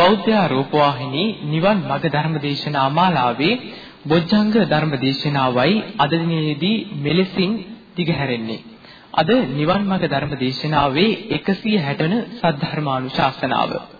බෞද්ධ රූපවාහිනී නිවන් මඟ ධර්ම දේශනා මාලාවේ බොජ්ජංග ධර්ම දේශනාවයි අද දිනේදී මෙලෙසින් දිගහැරෙන්නේ. අද නිවන් මඟ ධර්ම දේශනාවේ 160 වන සද්ධර්මානුශාසනාව.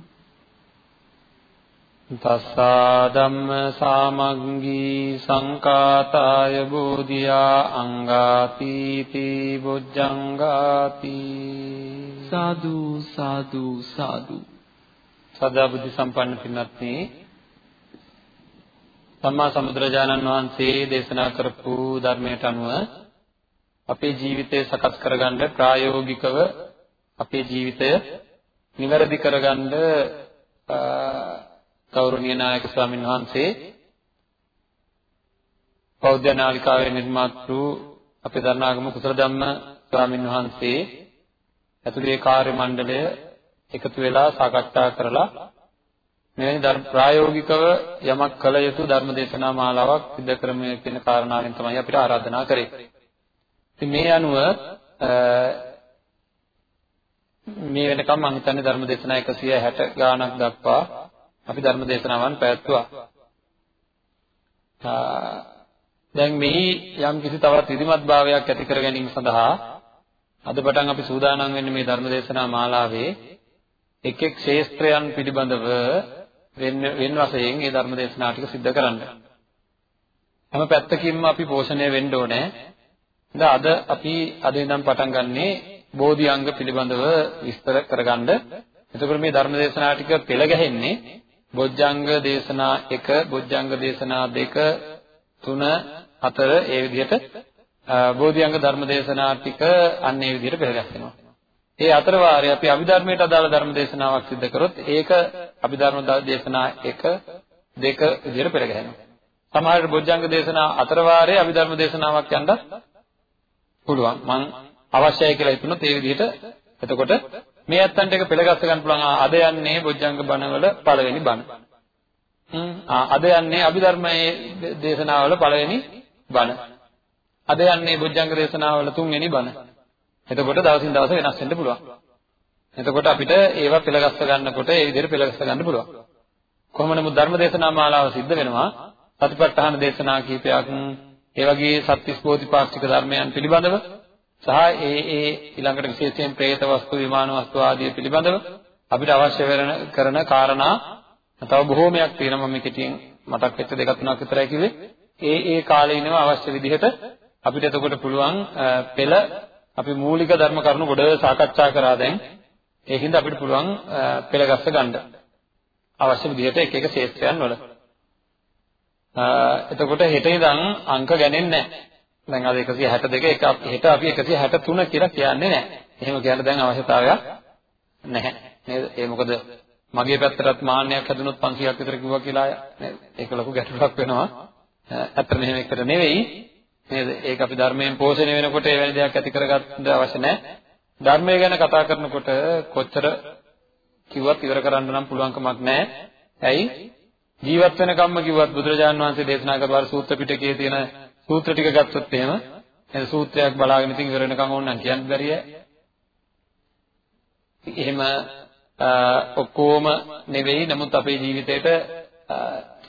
තස්සා ධම්ම සාමග්ගී සංකාතාය බෝධියා අංගාපීති බොජ්ජංගාපි සාදු සාදු සාදු සදා බුද්ධ සම්පන්න පින්වත්නි සම්මා සම්බුදුරජාණන් වහන්සේ දේශනා කරපු ධර්මයට අනුව අපේ ජීවිතය සකස් කරගන්න ප්‍රායෝගිකව අපේ ජීවිතය නිවැරදි කරගන්න ගෞරවනීය නායක ස්වාමීන් වහන්සේ බෞද්ධ නාලිකාවේ නිර්මාතෘ අපේ දරණාගම කුසල ධම්ම ස්වාමීන් වහන්සේ ඇතුළේ කාර්ය මණ්ඩලය එකතු වෙලා සාකච්ඡා කරලා මෙවැනි ධර්ම ප්‍රායෝගිකව යමක් කළ යුතු ධර්ම දේශනා මාලාවක් සිදු කරමු කියන කාරණාවෙන් තමයි අපිට ආරාධනා කරේ. ඉතින් මේ අනුව මේ වෙනකම් මම හිතන්නේ ධර්ම දේශනා 160 ගාණක් දක්වා අපි ධර්ම දේශනාවන් පැවැත්තුවා. දැන් මෙහි යම් කිසි තවත් විධිමත් භාවයක් ඇති කර ගැනීම සඳහා අද පටන් අපි සූදානම් වෙන්නේ මේ ධර්ම දේශනා මාලාවේ එක් එක් ශේස්ත්‍රයන් පිළිබඳව වෙන වෙන වශයෙන් මේ ධර්ම දේශනා ටික සිද්ධ කරන්න. හැම පැත්තකින්ම අපි පෝෂණය වෙන්න ඕනේ. දැන් අද අපි අද ඉඳන් පටන් ගන්නේ බෝධි අංග පිළිබඳව විස්තර කරගන්න. එතකොට මේ ධර්ම දේශනා ටික පෙළ ගැහෙන්නේ බොජ්ජංග දේශනා 1, බොජ්ජංග දේශනා 2, 3, 4 ඒ විදිහට බෝධි අංග ධර්ම දේශනා ටික අන්න ඒ විදිහට පෙළ ගැහෙනවා. ඒ අතර වාරේ අපි අභිධර්මයට අදාළ ධර්ම දේශනාවක් සිදු කරොත් ඒක අභිධර්ම දේශනා 1 2 විදිහට පෙරගැහෙනවා. සමහර බොජ්ජංග දේශනා අතර වාරේ අභිධර්ම දේශනාවක් යන්න පුළුවන්. මම අවශ්‍යයි කියලා හිතුනොත් ඒ විදිහට එතකොට මේ ඇත්තන්ට එක පෙළගස්ස ගන්න පුළුවන්. අද යන්නේ බොජ්ජංග බණවල පළවෙනි බණ. අද යන්නේ අභිධර්මයේ දේශනාවල පළවෙනි බණ. අද යන්නේ බොජ්ජංග දේශනාවල තුන්වෙනි බණ. එතකොට දවසින් දවස වෙනස් වෙන්න පුළුවන්. එතකොට අපිට ඒවා පෙළගස්ස ගන්නකොට ඒ විදිහට පෙළගස්ස ගන්න පුළුවන්. කොහොම නමුත් ධර්ම දේශනා මාලාව සිද්ධ වෙනවා සතිපට්ඨාන දේශනා කීපයක් ඒ වගේ සත්‍තිස් බෝධිපාක්ෂික ධර්මයන් පිළිබඳව සහ ඒ ඒ ඊළඟට විශේෂයෙන් പ്രേත වස්තු විමාන වස්තු ආදී පිළිබඳව අපිට අවශ්‍ය වෙන කරන කාරණා තව බොහෝමයක් තියෙනවා මම කෙටියෙන් මතක් වෙච්ච දෙකක් තුනක් විතරයි කිව්වේ. ඒ ඒ කාලේ ඉනව අවශ්‍ය විදිහට අපිට එතකොට පුළුවන් පෙළ අපි මූලික ධර්ම කරුණු ගොඩ සාකච්ඡා කරා දැන්. ඒකින්ද අපිට පුළුවන් පෙළගස්ස ගන්න අවශ්‍ය විදිහට එක එක ක්ෂේත්‍රයන් වල. එතකොට හෙට ඉඳන් අංක ගණන්නේ නැහැ. දැන් අද 162 එක හෙට අපි 163 කියලා කියන්නේ නැහැ එහෙම කියන්න දැන් අවශ්‍යතාවයක් නැහැ නේද ඒ මොකද මගේ පැත්තටත් මාන්නයක් හැදුනොත් 500ක් විතර කිව්වා කියලා නේද ඒක ලොකු ගැටලුවක් වෙනවා ඇත්තට මෙහෙම එකට නෙවෙයි නේද? ඒක අපි ධර්මයෙන් පෝෂණය වෙනකොට එවැනි දෙයක් ඇති කරගන්න අවශ්‍ය නැහැ. ධර්මය ගැන කතා කරනකොට කොච්චර කිව්වත් ඉවර කරන්න නම් පුළුවන් කමක් නැහැ. ඇයි? ජීවත් වෙන කම්ම කිව්වත් බුදුරජාන් වහන්සේ දේශනා කරපු සූත්‍ර පිටකයේ තියෙන සූත්‍ර ටික ගත්තොත් එහෙම එන සූත්‍රයක් බලාගෙන ඉතින් ඉවර වෙනකම් ඕන නම් කියන්න බැරිය. එහෙම ඔක්කොම නෙවෙයි නමුත් අපේ ජීවිතේට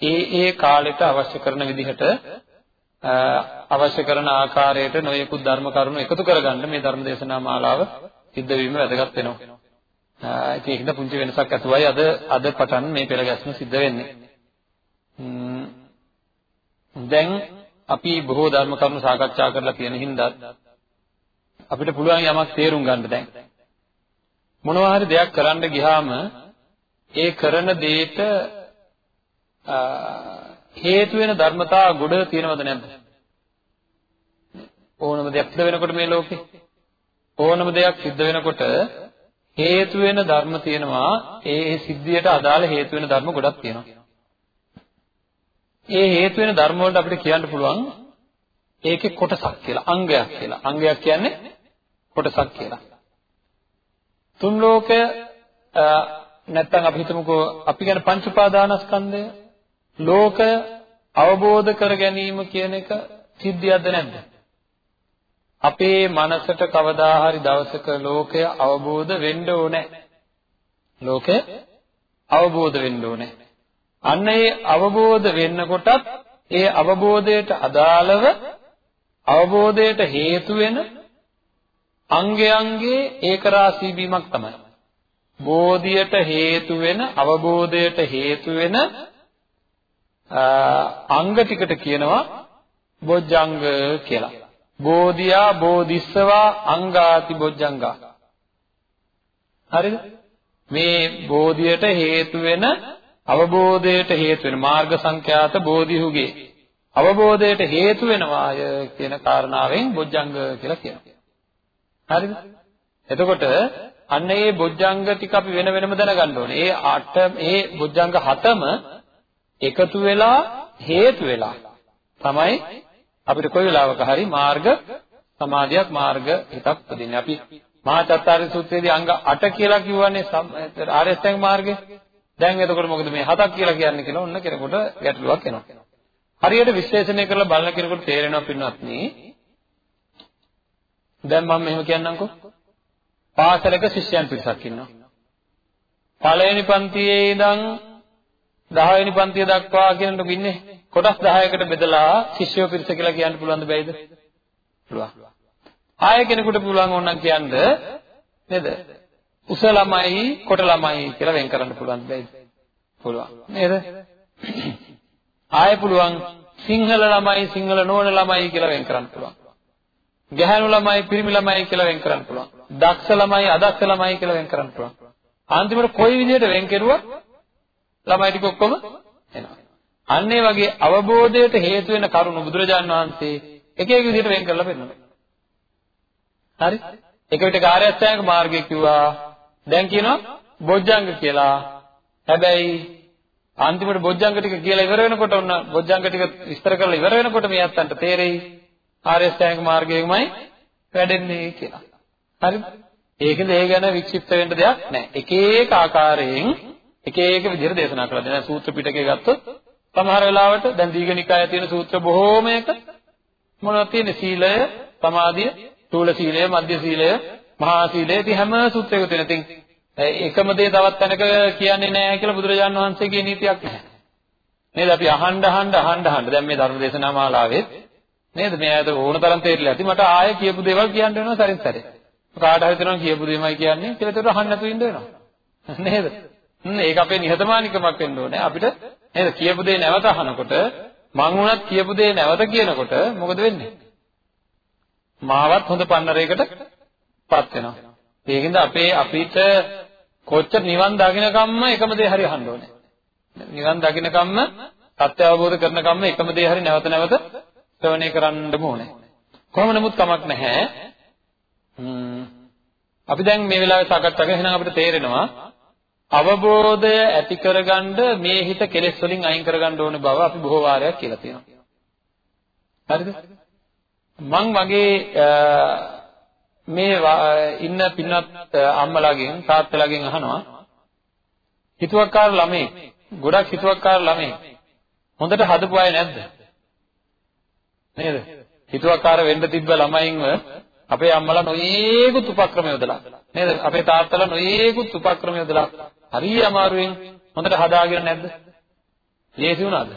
ඒ ඒ කාලෙට අවශ්‍ය කරන විදිහට අවශ්‍ය කරන ආකාරයට නොයෙකුත් ධර්ම කරුණු එකතු කරගන්න මේ ධර්ම දේශනා මාලාව සිද්ධ වීම වැදගත් වෙනවා. ඒකින්ද පුංචි වෙනසක් ඇතුවයි අද අද පටන් මේ පෙළ ගැස්ම සිද්ධ වෙන්නේ. දැන් අපි බොහෝ ධර්ම කරුණු සාකච්ඡා කරලා තියෙන හින්දා අපිට පුළුවන් යමක් තේරුම් ගන්න දැන්. මොනවා හරි දෙයක් කරන්න ගියාම ඒ කරන දෙයට හේතු වෙන ධර්මතා ගොඩ තියෙනවද නැද්ද? ඕනම දෙයක් සිද්ධ වෙනකොට මේ ලෝකේ ඕනම දෙයක් සිද්ධ වෙනකොට හේතු වෙන ධර්ම තියෙනවා ඒ සිද්ධියට අදාළ හේතු වෙන ධර්ම ගොඩක් තියෙනවා. ඒ හේතු වෙන ධර්ම වලට අපිට කියන්න පුළුවන් ඒකේ කොටසක් කියලා අංගයක් කියලා. අංගයක් කියන්නේ කොටසක් කියලා. තුන් ලෝකය නැත්තම් අපි හිතමුකෝ අපි කියන පංච උපාදානස්කන්ධය ලෝකය අවබෝධ කර ගැනීම කියන එක සිද්ධියක්ද නැද්ද? අපේ මනසට කවදා හරි දවසක ලෝකය අවබෝධ වෙන්න ඕනේ. ලෝකය අවබෝධ වෙන්න ඕනේ. අන්න ඒ අවබෝධ වෙන්නකොටත් ඒ අවබෝධයට අදාළව අවබෝධයට හේතු වෙන අංගයන්ගේ ඒකරාශී වීමක් තමයි. බෝධියට හේතු වෙන අවබෝධයට හේතු වෙන අංග ටිකට කියනවා බොජ්ජංග කියලා. බෝධියා බෝධිස්සවා අංගාති බොජ්ජංගා. හරිද? මේ බෝධියට හේතු වෙන අවබෝධයට හේතු වෙන මාර්ග සංඛ්‍යාත බෝධිහුගේ අවබෝධයට හේතු වෙනවාය කියන කාරණාවෙන් බොජ්ජංග කියලා කියනවා. හරිද? එතකොට අන්න ඒ බොජ්ජංග ටික අපි වෙන වෙනම දැනගන්න ඕනේ. ඒ අට ඒ බොජ්ජංග හතම එකතු වෙලා හේතු වෙලා තමයි අපිට කොයි වෙලාවක හරි මාර්ග සමාධියක් මාර්ග හිතක් උපදින්නේ. අපි මහා චත්තාරි සූත්‍රයේදී අංග 8 කියලා කිව්වනේ ආර්ය අෂ්ටාංග මාර්ගය. දැන් එතකොට මොකද මේ හතක් කියලා කියන්නේ කියලා ඔන්න කෙනෙකුට ගැටලුවක් එනවා. හරියට විශ්ලේෂණය කරලා බලන කෙනෙකුට තේරෙනවා පින්වත්නි. දැන් මම මෙහෙම කියන්නම්කෝ. පාසලක ශිෂ්‍යයන් පිරිසක් ඉන්නවා. පළවෙනි පන්තියේ ඉඳන් 10 වෙනි පන්තිය දක්වා කියනකොට ඉන්නේ කොටස් 10කට බෙදලා ශිෂ්‍යෝ පිරිස කියලා කියන්න පුළුවන්ද බැයිද? පුළුවන්. ආය කෙනෙකුට පුළුවන් ඕනනම් කියන්න නේද? උස ළමයි කොට ළමයි කියලා වෙන් කරන්න පුළුවන් බැයිද? පුළුවන්. නේද? ආය පුළුවන් සිංහල ළමයි සිංහල නොවන ළමයි කියලා වෙන් කරන්න පුළුවන්. ගැහැණු ළමයි පිරිමි ළමයි කියලා වෙන් කරන්න පුළුවන්. දක්ෂ ළමයි අදක්ෂ ළමයි කියලා වෙන් කරන්න පුළුවන්. අන්තිමට කොයි විදිහට වෙන් කෙරුවත් ළමයි ටික ඔක්කොම එනවා. අන්න ඒ වගේ අවබෝධයට හේතු වෙන කරුණු බුදුරජාන් වහන්සේ එක එක විදිහට වෙන් කරලා පෙන්නනවා. හරි? එක විට කාර්යස්ථායක මාර්ගය කිව්වා. දැන් කියනවා බොජ්ජංග කියලා. හැබැයි අන්තිමට බොජ්ජංග ටික කියලා ඉවර වෙනකොට ඔන්න බොජ්ජංග ටික විස්තර කරලා ඉවර වෙනකොට මේ අත්තන්ට තේරෙයි ආර්යස්ථායක මාර්ගයෙන්මයි වැඩෙන්නේ කියලා. හරිද? ඒකෙන්ද ඒ ගැන වික්ෂිප්ත වෙන්න දෙයක් නැහැ. එක එක ආකාරයෙන් එක එක විදිහට දේශනා කරලා දෙනවා. සූත්‍ර පිටකේ ගත්තොත් සමහර වෙලාවට දැන් දීඝනිකායේ තියෙන සූත්‍ර බොහෝමයක මොනවද තියෙන්නේ? සීලය, සමාධිය, තූල සීලය, මධ්‍ය සීලය, මහා සීලය. ඉතින් හැම සූත්‍රයක තියෙන. ඉතින් එකම දේ තවත් තැනක කියන්නේ නැහැ කියලා බුදුරජාණන් වහන්සේගේ නීතියක් නැහැ. නේද? අපි අහන්න අහන්න අහන්න අහන්න දැන් මේ ධර්ම දේශනා මාලාවේ නේද? මේ ආයත ඕන තරම් තේරිලා ඇති. මට ආයෙ කියපු දේවල් කියන්න වෙනවා සරින් සැරේ. කාට හරි තේරෙනවා කියපු දෙයමයි කියන්නේ කියලා ඒකට අහන්න නැතුව ඉන්න වෙනවා. නේද? හ්ම් ඒක අපේ නිහතමානීකමක් වෙන්න ඕනේ. අපිට නේද කියපු දේ නැවත අහනකොට මං වුණත් කියපු දේ නැවත කියනකොට මොකද වෙන්නේ? මාවත් හොඳ පන්නරයකට පත් වෙනවා. ඒකින්ද අපේ අපිට කොච්චර නිවන් දකින්නකම්ම එකම දේ හරි අහන්න ඕනේ. නිවන් දකින්නකම්ම සත්‍ය අවබෝධ කරනකම්ම එකම දේ හරි නැවත නැවත ශ්‍රවණය කරන්නම ඕනේ. කොහොම නමුත් කමක් නැහැ. අපි දැන් මේ වෙලාවේ සාකච්ඡා කරගෙන එහෙනම් අපිට තේරෙනවා අවබෝධය ඇති කරගන්න මේ හිත කෙලෙස් වලින් අයින් කරගන්න ඕන බව අපි බොහෝ වාරයක් කියලා තියෙනවා. හරිද? මං වගේ මේ ඉන්න පින්වත් අම්මලාගෙන් තාත්තලාගෙන් අහනවා හිතුවක්කාර ළමයි ගොඩක් හිතුවක්කාර ළමයි හොඳට හදපු අය නැද්ද? නේද? හිතුවක්කාර වෙන්න තිබ්බ ළමයින්ව අපේ අම්මලා නොයේකුත් උපක්‍රම යොදලා නේද? අපේ තාත්තලා නොයේකුත් උපක්‍රම යොදලා හරිය අමාරුවෙන් හොඳට හදාගෙන නැද්ද? ලේසි වුණාද?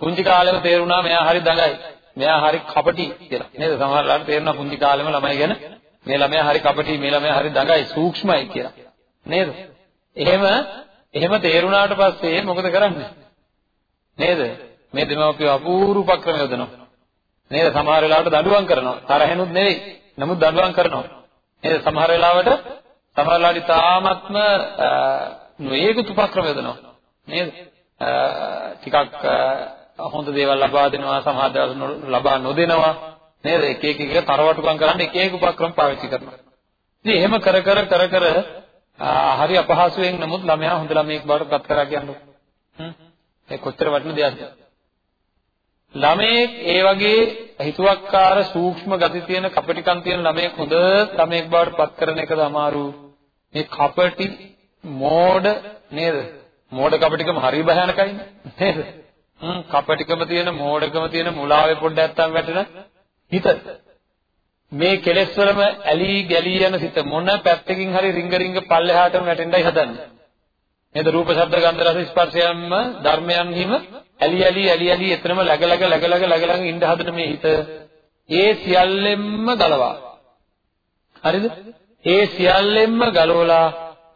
පුංචි කාලෙම තේරුණා මෙයා හරි දඟයි. මෙයා හරි කපටි කියලා. නේද? සමහරවල්ලාට තේරුණා පුංචි කාලෙම ළමයි ගැන මේ ළමයා හරි කපටි, මේ ළමයා හරි දඟයි, සූක්ෂමයි කියලා. නේද? එහෙම එහෙම තේරුණාට පස්සේ මොකද කරන්නේ? නේද? මේ දෙමව්පියෝ අපූර්ව උපක්‍රම යොදනවා. නේද? සමහර වෙලාවට දඬුවම් කරනවා. තරහෙනුත් නෙවෙයි. නමුත් දඬුවම් කරනවා. නේද? සමහර වෙලාවට සමහර වෙලාවට තාමත්ම නොයේකුත් උපක්‍රම යොදනවා. නේද? ටිකක් හොඳ දේවල් ලබා දෙනවා, සමහර දේවල් ලබා නොදෙනවා. නේද? එක එක එක තරවටුකම් කරන්න එක එක උපක්‍රම පාවිච්චි කරනවා. ඉතින් එහෙම කර කර කර කර හරි අපහසුයෙන් නමුත් ළමයා හොඳ ළමයෙක් බවට පත් කරා කියන්නේ. හ්ම්. ඒ කොච්චර වටින දෙයක්ද? ළමයෙක් ඒ වගේ හිතුවක්කාර සූක්ෂම ගති තියෙන කපටිකම් තියෙන ළමයෙක් හොඳ ළමයෙක් බවට පත් කරන එකද අමාරු. මේ කපටි මෝඩ නේද? මෝඩ කපටිකම හරි භයානකයි නේද? හ්ම් කපටිකම තියෙන මෝඩකම තියෙන මුලාවේ පොඩ්ඩක් නැත්තම් වැටෙන හිත. මේ කෙලෙස් වලම ඇලී ගැලී යන සිත මොන පැත්තකින් හරි රිංග රිංග පල්ලෙහාටම වැටෙන්නයි හදන්නේ. නේද? රූප, ශබ්ද, ගන්ධ, රස, ස්පර්ශයන්ම ධර්මයන්හිම ඇලි ඇලි ඇලි ඇලි එතරම් läග läග läග läග läග läග ඉඳ හදන මේ හිත ඒ සියල්ලෙන්ම ගලවා හරිද ඒ සියල්ලෙන්ම ගලවලා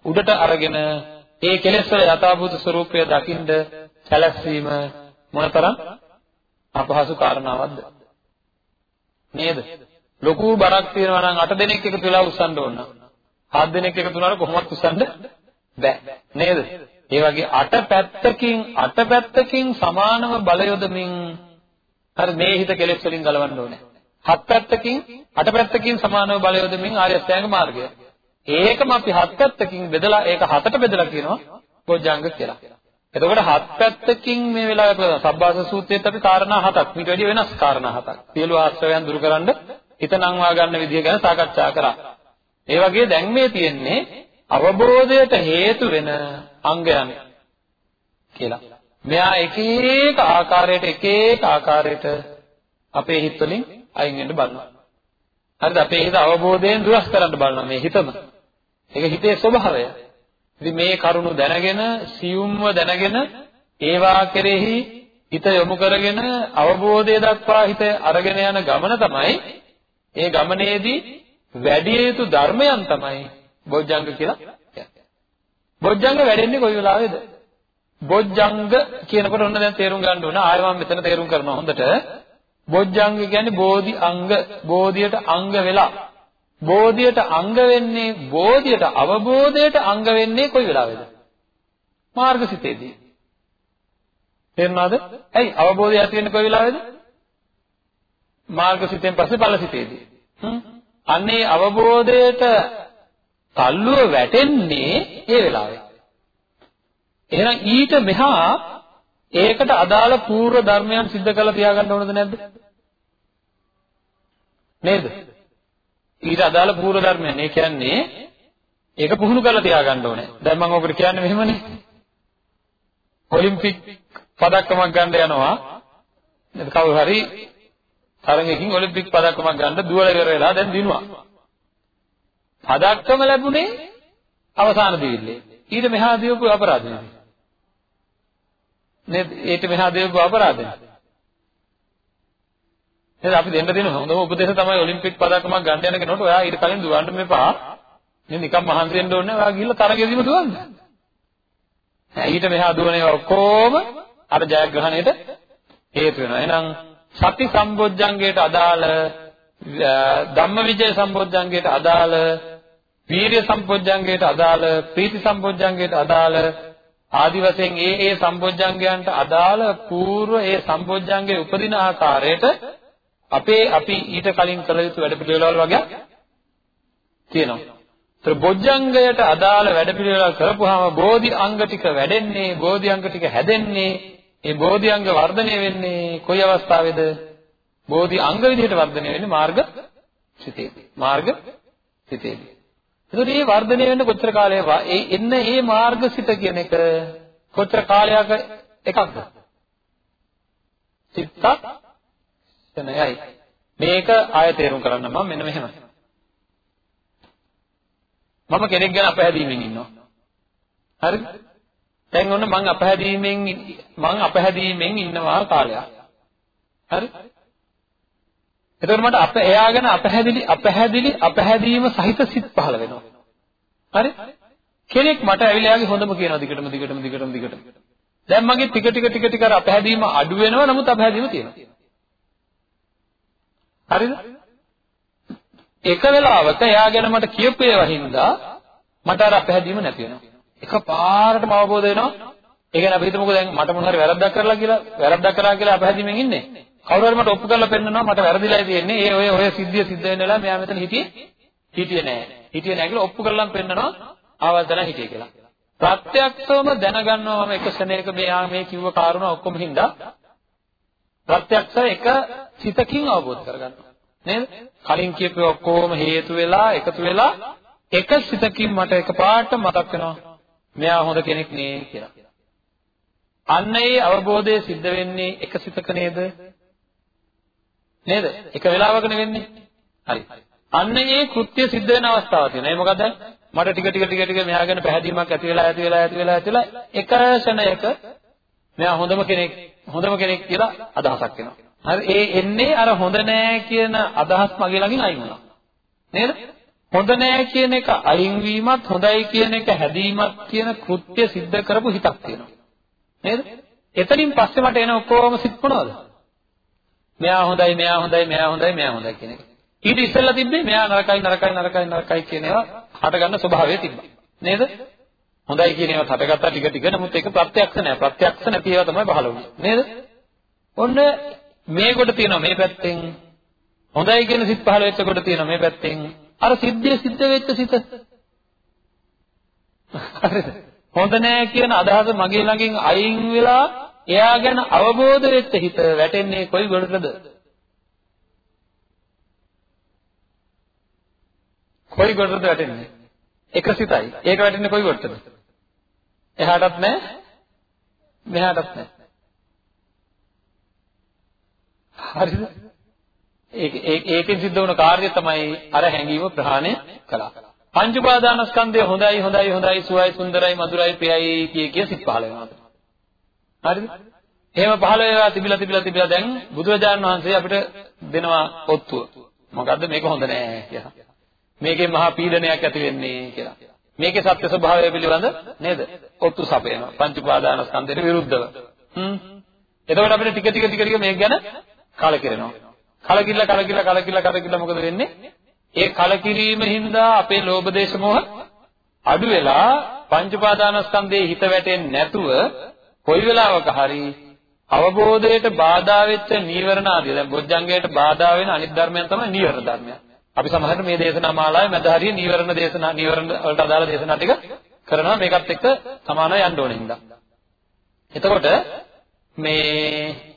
උඩට අරගෙන ඒ කෙලෙස් වල යථාභූත ස්වરૂපය දකින්ද සැලැස්වීම මොනතරම් අපහසු කාරණාවක්ද නේද ලොකු බරක් තියෙනවා නම් අට දෙනෙක් එකතු වෙලා උස්සන්න ඕන හත් දෙනෙක් එකතු වුණාට කොහොමවත් උස්සන්න බෑ නේද ඒ වගේ අට පැත්තකින් අට පැත්තකින් සමානව බල යොදමින් හරි මේ හිත කෙලෙස් වලින් ගලවන්න ඕනේ. හත් පැත්තකින් අට පැත්තකින් සමානව බල යොදමින් ආර්ය අෂ්ටාංග මාර්ගය. ඒකම අපි හත් පැත්තකින් බෙදලා ඒක හතට බෙදලා කියනවා බොජ්ජංග කියලා. එතකොට හත් පැත්තකින් මේ වෙලාවේ සබ්බාස සූත්‍රයේත් අපි කාරණා හතක් ඊට වැඩිය වෙනස් කාරණා හතක්. සියලු ආශ්‍රයයන් දුරු කරන්න හිත නංවා ගන්න විදිය ගැන සාකච්ඡා කරා. ඒ වගේ දැන් මේ තියෙන්නේ අවබෝධයට හේතු වෙන අංගයන් කියලා. මෙයා එක එක ආකාරයට එක එක ආකාරයට අපේ හිත වලින් අයින් වෙන්න බලනවා. හරිද? අපේ හිත අවබෝධයෙන් දුරස් කරන්න බලනවා මේ හිතම. ඒක හිතේ ස්වභාවය. ඉතින් මේ කරුණු දැනගෙන සියුම්ව දැනගෙන ඒවා කෙරෙහි හිත යොමු කරගෙන අවබෝධය දක්වා හිත අරගෙන යන ගමන තමයි ඒ ගමනේදී වැඩි යුතු ධර්මයන් තමයි බොජ්ජංග කියලා බොජ්ජංග වැඩෙන්නේ කොයි වෙලාවේද? බොජ්ජංග කියනකොට ඔන්න දැන් තේරුම් ගන්න ඕන. ආයෙ මම මෙතන තේරුම් කරනවා හොඳට. බොජ්ජංග කියන්නේ බෝධි අංග, බෝධියට අංග වෙලා. බෝධියට අංග වෙන්නේ බෝධියට අවබෝධයට අංග වෙන්නේ කොයි වෙලාවේද? මාර්ගසිතේදී. තේරුණාද? ඇයි අවබෝධය ඇති වෙන්නේ කොයි වෙලාවේද? මාර්ගසිතෙන් පස්සේ ඵලසිතේදී. අන්නේ අවබෝධයට තල්ලුව වැටෙන්නේ ඒ වෙලාවේ. එහෙනම් ඊට මෙහා ඒකට අදාළ පූර්ව ධර්මයන් सिद्ध කරලා තියාගන්න ඕනද නැද්ද? නේද? ඊට අදාළ පූර්ව ධර්මයන්. ඒ කියන්නේ ඒක පුහුණු කරලා තියාගන්න ඕනේ. දැන් මම ඔකට කියන්නේ මෙහෙමනේ. ඔලිම්පික් පදක්කමක් ගන්න යනවා. නේද? කවුරු හරි තරඟයකින් ඔලිම්පික් පදක්කමක් ගන්න දුවලා ඉවර වෙලා දැන් දිනුවා. පදක්කම ලැබුණේ අවසාන දිවිල්ලේ. ඊට මෙහා දීපු අපරාධ නේද? නේද? ඊට මෙහා දීපු අපරාධ නේද? අපි දෙන්න දෙන හොඳම උපදේශ තමයි ඔලිම්පික් පදක්කමක් ගන්න යන කෙනාට ඔයා ඊට කලින් දුවන්න මෙපා. නේ නිකන් මහන්සි වෙන්න ඕනේ ඔයා ගිහිල්ලා තරගෙදීම දුවන්න. ඊට මෙහා දුවන ඒවා ඔක්කොම අර ජයග්‍රහණයට හේතු වෙනවා. එහෙනම් සති සම්බොජ්ජංගයට අදාළ ධම්මවිජය සම්බොජ්ජංගයට අදාළ වීර්ය සම්පොජ්ජංගයට අදාළ ප්‍රීති සම්පොජ්ජංගයට අදාළ ආදි වශයෙන් ඒ ඒ සම්පොජ්ජංගයන්ට අදාළ పూర్ව ඒ සම්පොජ්ජංගයේ උපදින ආකාරයට අපේ අපි ඊට කලින් කළ යුතු වැඩ පිළිවෙළවල් වගේ තියෙනවා. ඒතර බොජ්ජංගයට අදාළ වැඩ පිළිවෙළවල් කරපුවාම බෝධි අංග ටික වැඩෙන්නේ, බෝධි අංග ටික හැදෙන්නේ, ඒ බෝධි අංග වර්ධනය වෙන්නේ කොයි අවස්ථාවේද? බෝධි අංග විදිහට වර්ධනය වෙන්නේ මාර්ග සිතේදී. මාර්ග සිතේදී. එතකොට මේ වර්ධනය වෙන්න කොච්චර කාලයක ඒ එන්න මේ මාර්ගසිත කියන එක කොච්චර කාලයක එකක්ද? චිත්තක් එනයයි. මේක ආය තේරුම් කරන්න මම මෙන්න මෙහෙම. මම කෙනෙක් ගැන අපහැදීමෙන් ඉන්නවා. හරිද? දැන් ඔන්න මං අපහැදීමෙන් මං අපහැදීමෙන් ඉන්නවා කාලයක්. හරි? එතකොට මට අප එයාගෙන අපහැදිලි අපහැදිලි අපහැදීම සහිත සිත් පහළ වෙනවා. හරි? කෙනෙක් මට ඇවිල්ලා යාගේ හොඳම කියනවා දිගටම දිගටම දිගටම දිගටම. දැන් මගේ ටික ටික ටික ටික අර අපහැදීම අඩු වෙනවා නමුත් අපහැදීම තියෙනවා. හරිද? එක වෙලාවක එයා ගැන මට කියපු ඒවා හින්දා මට අර අපහැදීම නැති වෙනවා. එකපාරටම අවබෝධ වෙනවා. ඒ කියන්නේ අපි හිතමුකෝ දැන් මට මොන හරි වැරද්දක් කරලා කියලා වැරද්දක් කරා කියලා අපහැදීමෙන් ඉන්නේ. කවුරු හරි මට ඔප්පු කරලා පෙන්නනවා මට වැරදිලා තියෙන්නේ. ඒ ඔය ඔය සිද්ධිය සිද්ධ වෙන්න වෙලා මෙයා මෙතන හිටියේ හිටියේ නෑ. හිටියේ නෑ කියලා ඔප්පු කරලා පෙන්නනවා ආවල් දැන හිටියේ කියලා. ප්‍රත්‍යක්ෂවම දැනගන්නවා මම එක ක්ෂණයක මෙයා මේ කිව්ව කාරණා ඔක්කොම හින්දා ප්‍රත්‍යක්ෂ එක සිතකින් අවබෝධ කරගන්නවා. නේද? කලින් කියපු ඔක්කොම හේතු වෙලා එකතු වෙලා එක සිතකින් මට එකපාරට මතක් වෙනවා මෙයා හොඳ කෙනෙක් නේ කියලා. අන්න ඒ අවබෝධය සිද්ධ වෙන්නේ එක සිතක නේද? නේද? එක වෙලාවක නෙවෙන්නේ. හරි. අන්න ඒ කෘත්‍ය සිද්ධ වෙන අවස්ථාවක් තියෙනවා. ඒ මොකද? මට ටික ටික ටික ටික මෙයා ගැන පැහැදීමක් ඇති වෙලා ඇති වෙලා ඇති වෙලා ඇති වෙලා එක ෂණයක මෙයා හොඳම කෙනෙක් හොඳම කෙනෙක් කියලා අදහසක් එනවා. හරි ඒ එන්නේ අර හොඳ නෑ කියන අදහස් මගේ ළඟින් අයින් වෙනවා. නේද? හොඳ නෑ කියන එක අයින් වීමත් හොඳයි කියන එක හැදීමත් කියන කෘත්‍ය સિદ્ધ කරපු හිතක් තියෙනවා. නේද? එතනින් පස්සේ මට එන ඔක්කොම සිත් මොනවද? මෙයා හොඳයි, මෙයා හොඳයි, මෙයා හොඳයි, මෙයා හොඳයි කියන එක. ඊට ඉස්සෙල්ලා තිබ්බේ මෙයා නරකයි, නරකයි, නරකයි, නරකයි කියන ඒවා හටගන්න ස්වභාවය තිබ්බා. නේද? හොඳයි කියන ඒවා හටගත්තා ටික ටික නමුත් ඒක ප්‍රත්‍යක්ෂ නෑ. ප්‍රත්‍යක්ෂ නැති ඒවා තමයි පහළ වුනේ. නේද? ඔන්න මේ කොට තියෙනවා මේ පැත්තෙන්. හොඳයි කියන සිත් පහළ වෙච්ච කොට තියෙනවා මේ පැත්තෙන්. අර සිද්ධිය සිද්ධ වෙච්ච සිත. හරිද? හොඳ නෑ කියන අදහස මගේ ළඟින් අයින් වෙලා එයා ගැන අවබෝධ වෙච්ච හිත වැටෙන්නේ කොයි ගොඩටද කොයි ගොඩටද වැටෙන්නේ? එක සිතයි. ඒක වැටෙන්නේ කොයි ගොඩටද එහාටත් නෑ. මෙහාටත් නෑ. හරිද? ඒක ඒකෙන් සිද්ධ වුණ කාර්යය තමයි අර හැඟීම ප්‍රහාණය කළා. පංච උපාදානස්කන්ධය හොඳයි හොඳයි හොඳයි සුවයි සුන්දරයි මధుරයි ප්‍රියයි කිය කිය සිත් පහළ වෙනවා. හරිද? එහෙම පහළ වෙලා තිබිලා තිබිලා තිබිලා දැන් බුදුරජාණන් වහන්සේ අපිට දෙනවා ඔත්තුව. මොකද්ද මේක හොඳ නෑ කියලා. මේකේ මහා පීඩනයක් ඇති වෙන්නේ කියලා. මේකේ සත්‍ය ස්වභාවය පිළිබඳ නේද? ඔත්තු සපයනවා. පංච උපාදානස්කන්ධයට විරුද්ධව. හ්ම්. එතකොට අපිට ටික ටික ටික ටික මේක ගැන කලකිරෙනවා. කලකිරලා කලකිරලා කලකිරලා කලකිරලා මොකද වෙන්නේ? ඒ කලකිරීම හින්දා අපේ ලෝභ දේශ මොහ අඩු වෙලා පංච පාදානස්කන්ධයේ හිත වැටෙන්නේ නැතුව කොයි වෙලාවක හරි අවබෝධයට බාධා වෙච්ච නීවරණ ආදී දැන් බොජ්ජංගයට බාධා වෙන අනිත් ධර්මයන් තමයි නීවරණ ධර්මයන්. අපි සමහරට මේ දේශනා මාලාවේ මැද හරිය නීවරණ දේශනා නීවරණ වලට අදාළ දේශනා ටික කරනවා මේකත් එක්ක සමානව යන්න ඕනේ හින්දා. එතකොට මේ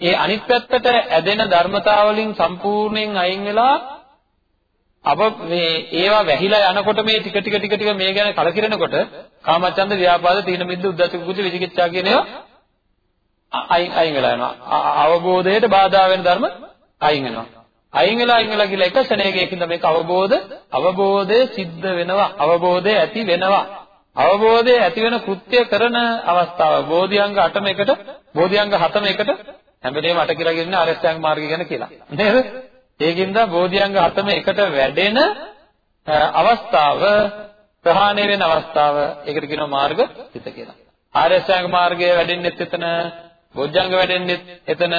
ඒ අනිත් පැත්තට ඇදෙන ධර්මතාවලින් සම්පූර්ණයෙන් අයින් වෙලා අප මේ ඒවා වැහිලා යනකොට මේ ටික ටික ටික ටික මේ ගැන කලකිරෙනකොට කාමචන්ද ව්‍යාපාද තීන මිද්ද උද්ධච්ච කුච්ච විචිකිච්ඡා කියන ඒවා අයින් අයින් වෙලා යනවා. අවබෝධයට බාධා වෙන ධර්ම අයින් වෙනවා. අයින් වෙලා අයින් වෙලා කියලා එක ශරණයකින්ද මේක අවබෝධ අවබෝධය සිද්ධ වෙනවා. අවබෝධය ඇති වෙනවා. අවබෝධය ඇති වෙන කෘත්‍ය කරන අවස්ථාව බෝධිඅංග 8ම එකට බෝධිඅංග 7ම එකට හැම වෙලේම අට කියලා කියන්නේ ආරෂ්ඨාංග මාර්ගය ගැන කියලා. නේද? ඒකින්ද බෝධිඅංග හතම එකට වැඩෙන අවස්ථාව ප්‍රහාණය වෙන අවස්ථාව ඒකට කියනවා මාර්ග හිත කියලා. ආරෂ්ඨාංග මාර්ගය වැඩෙන්නෙත් එතන, බොජ්ජංග වැඩෙන්නෙත් එතන,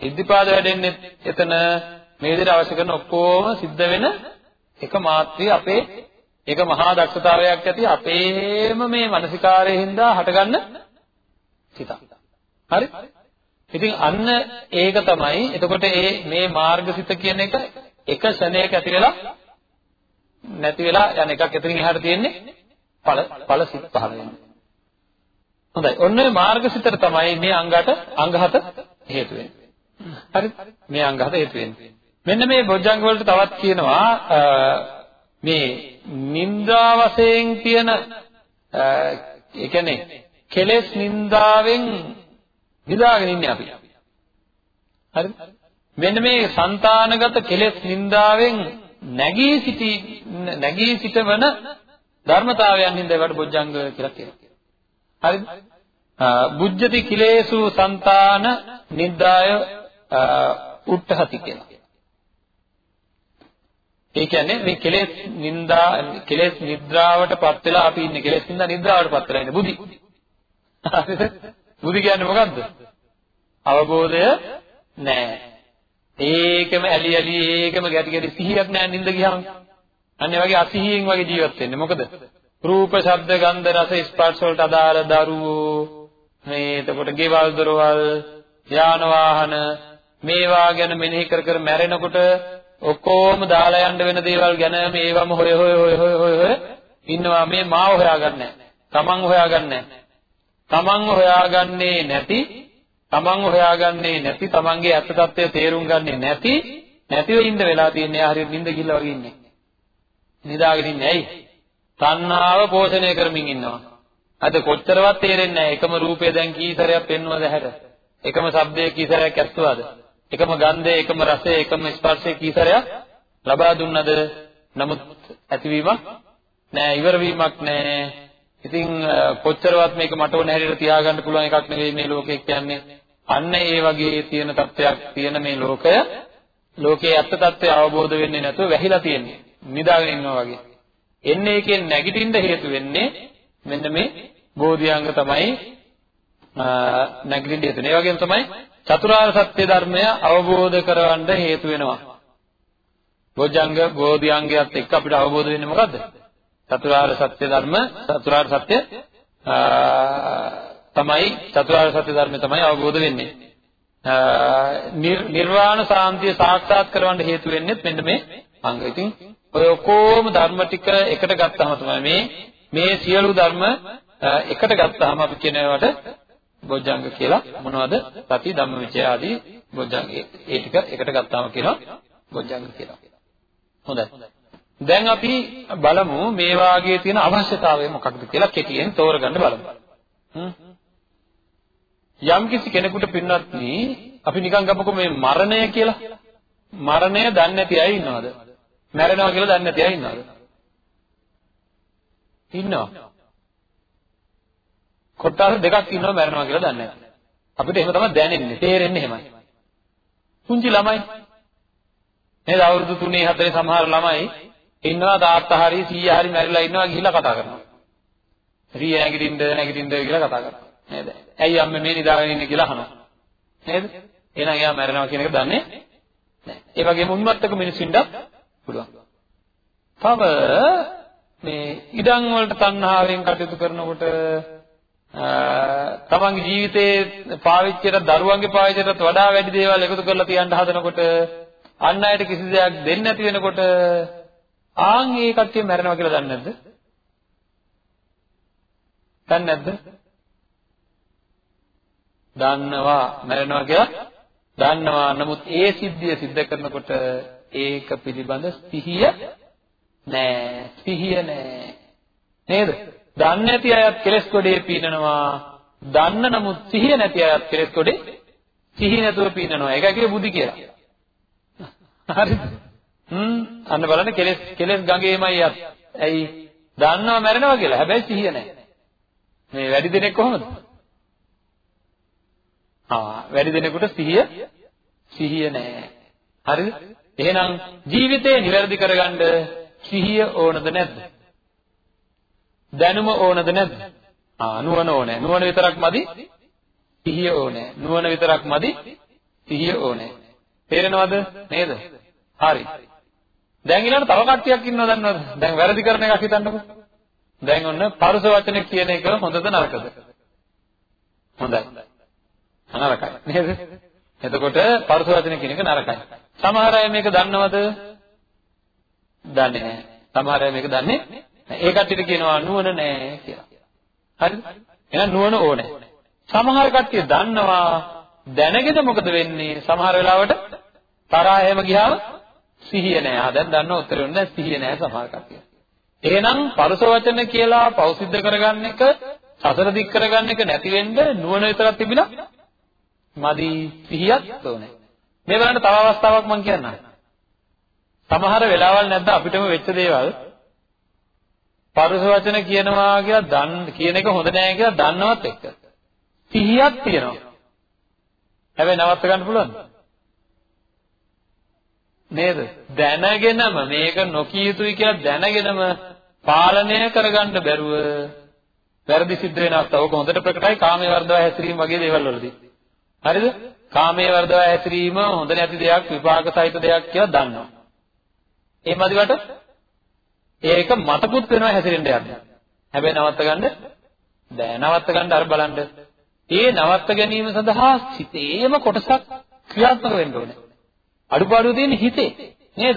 ඉද්ධිපාද වැඩෙන්නෙත් එතන මේ විදිහට අවශ්‍ය කරන ඔක්කොම සිද්ධ වෙන එක මාත්‍රිය අපේ ඒක මහා දක්ෂතාවයක් ඇති අපේම මේ මානසිකාරයෙන් හින්දා හටගන්න සිතක්. හරි? ඉතින් අන්න ඒක තමයි එතකොට මේ මේ මාර්ගසිත කියන එක එක ශරණයක ඇති වෙලා නැති වෙලා යන එකක් එතනින් එහාට තියෙන්නේ ඵල ඵල සිත් පහළ වෙනවා. හොඳයි. ඔන්න ඔය මාර්ගසිතට තමයි මේ අංගට අංගහත හේතු වෙන්නේ. හරිද? මේ අංගහත හේතු වෙන්නේ. මෙන්න මේ බොජ්ජංග වලට තවත් කියනවා මේ නින්දා වශයෙන් තියෙන ඒ කියන්නේ කෙලෙස් නින්දාවෙන් නිදාගෙන ඉන්නේ අපි. හරිද? මෙන්න මේ సంతానගත කෙලෙස් නින්දාවෙන් නැගී සිටි නැගී සිටවන ධර්මතාවයන් හින්දා ඒවට බොජ්ජංග කියලා කියනවා. හරිද? බුද්ධති කිලේසු సంతාන නිද්දාය උට්ඨහති කියලා. ඒ කියන්නේ මේ කෙලෙස් නින්දා කෙලෙස් නිද්‍රාවටපත් වෙලා අපි ඉන්නේ කෙලෙස් නින්දා නිද්‍රාවටපත් වෙලා ඉන්නේ බුදි. හරිද? බුදි කියන්නේ මොකද්ද? අවබෝධය නැහැ. ඒකම ඇලි ඇලි ඒකම ගැටි ගැටි සිහියක් නැහැ නින්ද ගියාම. අන්න ඒ වගේ අසිහියෙන් වගේ ජීවත් වෙන්නේ. මොකද? රූප, ශබ්ද, ගන්ධ, රස, ස්පර්ශ වලට අදාළ දරුවෝ මේ එතකොට ගෙවල් දොරවල්, යාන වාහන මේවා ගැන මෙනෙහි කර කර මැරෙනකොට ඔක්කොම දාලා යන්න වෙන දේවල් ගැන මේවම හොය හොය හොය හොය හොය හොය ඉන්නවා මේ මාව හොයාගන්නේ නැහැ. තමන් හොයාගන්නේ නැහැ. තමන් හොයාගන්නේ නැති තමන් හොයාගන්නේ නැති තමන්ගේ ඇත්ත తත්වය තේරුම් ගන්නේ නැති නැතිව ඉඳ වෙලා තියන්නේ හරියට නිින්ද ගිහලා වගේ ඉන්නේ. නිදාගෙන ඉන්නේ ඇයි? තණ්හාව පෝෂණය කරමින් ඉන්නවා. අද කොච්චරවත් තේරෙන්නේ නැහැ. එකම රූපය දැන් කී සැරයක් පෙන්වනවද හැට? එකම ශබ්දය කී සැරයක් ඇස්සුවද? එකම ගන්ධය, එකම රසය, එකම ස්පර්ශය කී සැරයක් ලබා දුන්නද? නමුත් ඇතිවීමක් නෑ, ඉවරවීමක් නෑ. ඉතින් කොච්චරවත් මේක මට ඕන හැටියට තියාගන්න පුළුවන් එකක් නෙවෙයි මේ ලෝකේ කියන්නේ. අන්න ඒ වගේ තියෙන තත්ත්වයක් තියෙන මේ ලෝකය ලෝකයේ ඇත්ත తත්වය අවබෝධ වෙන්නේ නැතුව වැහිලා තියෙන්නේ. නිදාගෙන ඉන්නවා වගේ. එන්නේ එකෙන් නැගිටින්න හේතු වෙන්නේ මෙන්න මේ බෝධිඅංග තමයි නැගිටින්න හේතු. ඒ වගේම තමයි චතුරාර්ය සත්‍ය ධර්මය අවබෝධ කරවන්න හේතු වෙනවා. බොජ්ජංග බෝධිඅංගයත් එක්ක අපිට අවබෝධ වෙන්නේ මොකද්ද? චතුරාර්ය සත්‍ය ධර්ම චතුරාර්ය සත්‍ය තමයි චතුරාර්ය සත්‍ය ධර්මය තමයි අවබෝධ වෙන්නේ. නිර්වාණ සාන්තිය සාක්ෂාත් කරවන්න හේතු වෙන්නේ මෙන්න මේ අංග. ඉතින් ඔය ඔක්කොම ධර්ම ටික එකට ගත්තාම තමයි මේ මේ සියලු ධර්ම එකට ගත්තාම අපි කියන ඒවාට බොජ්ජංග කියලා මොනවද? සති ධම්මවිචය ආදී බොජ්ජංග ඒ ටික එකට ගත්තාම කියනවා බොජ්ජංග කියලා. හොඳයි. දැන් අපි බලමු මේ වාගේ තියෙන අවශ්‍යතාවය මොකක්ද කියලා කෙටියෙන් තෝරගන්න බලමු. යම් කිසි කෙනෙකුට පින්නත්නි අපි නිකන් ගමුකෝ මේ මරණය කියලා. මරණය දන්නේ නැති අය ඉන්නවද? මැරෙනවා කියලා දන්නේ නැති අය ඉන්නවද? ඉන්නවා. කොටස් දෙකක් ඉන්නවා මැරෙනවා කියලා දන්නේ නැහැ. අපිට එහෙම තමයි දැනෙන්නේ, තේරෙන්නේ එහෙමයි. පුංචි ළමයි නේද අවුරුදු 3 4 සමහර ළමයි ඉන්නවා තාත්තා හරි සීයා හරි මැරිලා ඉන්නවා ගිහිල්ලා කතා කරනවා. රිය නැගිටින්න නැගිටින්න කියලා කතා කරනවා. නේද? ඇයි අම්මේ මේ නිදාගෙන ඉන්නේ කියලා අහනවා. නේද? එහෙනම් එයා මැරෙනවා කියන එක දන්නේ නැහැ. ඒ වගේම උන්මත්තක මිනිස්සුන්ට පුළුවන්. තව මේ ඉඩම් වලට තණ්හාවෙන් කටයුතු කරනකොට තමන්ගේ ජීවිතේ පාවිච්චියට දරුවන්ගේ පාවිච්චියටත් වඩා වැඩි දේවල් එකතු කරලා තියන්න හදනකොට අන් අයට කිසි දෙයක් දෙන්නේ නැති වෙනකොට ආන් ඒ කට්ටිය මැරෙනවා කියලා දන්නේ නැද්ද? දන්නේ නැද්ද? දන්නවා මැරෙනවා කියලා දන්නවා. නමුත් ඒ සිද්ධිය සිද්ධ කරනකොට ඒක පිළිබඳ සිහිය නෑ. සිහිය නෑ. නේද? දන්නේ නැති අයත් කෙලස් කොටේ පීනනවා. දන්න නමුත් සිහිය නැති අයත් කෙලස් කොටේ සිහිය නැතුව පීනනවා. ඒකයි කියේ බුද්ධි කියලා. හරිද? හ්ම් අන්න බලන්න කෙලස් කෙලස් ගඟේමයි යත්. ඇයි? දන්නවා මැරෙනවා කියලා. හැබැයි සිහිය නැහැ. මේ වැඩි දෙනෙක් කොහොමද? ආ වැඩි දෙනෙකුට සිහිය සිහිය නැහැ. හරිද? එහෙනම් ජීවිතේ નિවැරදි කරගන්න සිහිය ඕනද නැද්ද? දැනුම ඕනද නැද්ද? ආ නුවණ ඕනේ. නුවණ විතරක් මදි. සිහිය ඕනේ. නුවණ විතරක් මදි. සිහිය ඕනේ. තේරෙනවද? නේද? හරි. දැන් ඊළඟට තව කට්ටියක් ඉන්නව දන්නවද? දැන් වැරදි කරන එකක් හිතන්නකෝ. දැන් ඔන්න පරුස වචන කියන එක හොඳද නරකද? හොඳයි. නරකයි. නේද? එතකොට පරුස වචන කියන එක නරකයි. සමහර අය මේක දන්නවද? දන්නේ නැහැ. සමහර අය මේක දන්නේ ඒ කට්ටියට කියනවා නුවණ නැහැ කියලා. හරිද? එහෙනම් නුවණ ඕනේ. සමහර කට්ටිය දන්නවා දැනගෙන මොකද වෙන්නේ? සමහර වෙලාවට තරහ එහෙම ගියාම සිහිය නැහැ. ආ දැන් දන්නව උත්තර වෙන දැන් සිහිය නැහැ සමහර කට්ටිය. එහෙනම් පරස වචන කියලා පෞසිද්ධ කරගන්න එක සසර දික් කරගන්න එක නැති වෙන්න නුවණ විතරක් තිබිලා මදි සිහියක් ඕනේ. මේ බලන්න තව අවස්ථාවක් මම කියන්නම්. සමහර වෙලාවල් නැද්ද අපිටම වෙච්ච දේවල් පරුස වචන කියනවා කියලා දන් කියන එක හොඳ නෑ කියලා දන්නවත් එක්ක. සිහියක් තියෙනවා. හැබැයි නවත්ත ගන්න පුළුවන්ද? නේද? දැනගෙනම මේක නොකිය යුතුයි කියලා දැනගෙනම පාලනය කරගන්න බැරුව වැරදි සිද්ධ වෙන අවස්ථාව. ඔක හොඳට ප්‍රකටයි කාමයේ වර්ධව හැසිරීම වගේ දේවල් වලදී. හරිද? කාමයේ වර්ධව හැසිරීම හොඳ නැති දෙයක් විපාක සහිත දෙයක් කියලා දන්නවා. ඒ මදිවට ඒක මතකුත් වෙනවා හැසිරෙන්න යන්න. හැබැයි නවත්ත ගන්න බෑ. නවත්ත ගන්න අර බලන්න. ඒ නවත්ත ගැනීම සඳහා සිතේම කොටසක් ක්‍රියාත්මක වෙන්න ඕනේ. අඩුපාඩුව තියෙන්නේ හිතේ. නේද?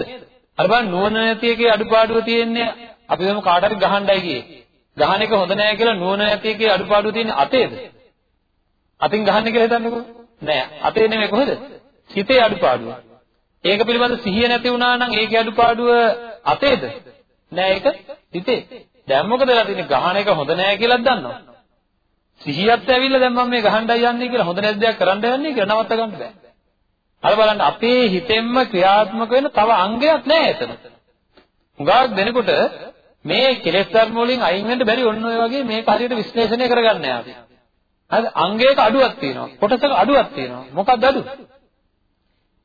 අර බලන්න නුවණ නැති එකේ අඩුපාඩුව තියෙන්නේ අපි වෙන කාට හරි ගහන්නයි ගියේ. ගහන එක හොඳ නෑ කියලා නුවණ නැති එකේ අඩුපාඩුව තියෙන්නේ අතේද? අතින් ගහන්නේ කියලා හිතන්නකෝ. නෑ. අතේ නෙමෙයි කොහෙද? හිතේ අඩුපාඩුව. ඒක පිළිබඳ සිහිය නැති වුණා නම් ඒකේ අඩුපාඩුව අතේද? නෑ ඒක හිතේ. දැන් මොකද වෙලා තියෙන්නේ? ගහන එක හොඳ නෑ කියලා දන්නවා. සිහියත් ඇවිල්ලා දැන් මම මේ ගහන්නයි යන්නේ කියලා හොඳ නැති දෙයක් කරන්න යන්නේ කියලා නවත්ත ගන්න බෑ. අර බලන්න අපේ හිතෙන්ම ක්‍රියාත්මක වෙන තව අංගයක් නෑ එතන. හුඟක් දෙනකොට මේ කෙලෙස් ධර්ම වලින් අයින් වෙන්න බැරි ඔන්න ඔය වගේ මේක හරියට විශ්ලේෂණය කරගන්න යාදී. හරිද? අංගයක අඩුවක් තියෙනවා. කොටසක අඩුවක් තියෙනවා. මොකක්ද අඩු?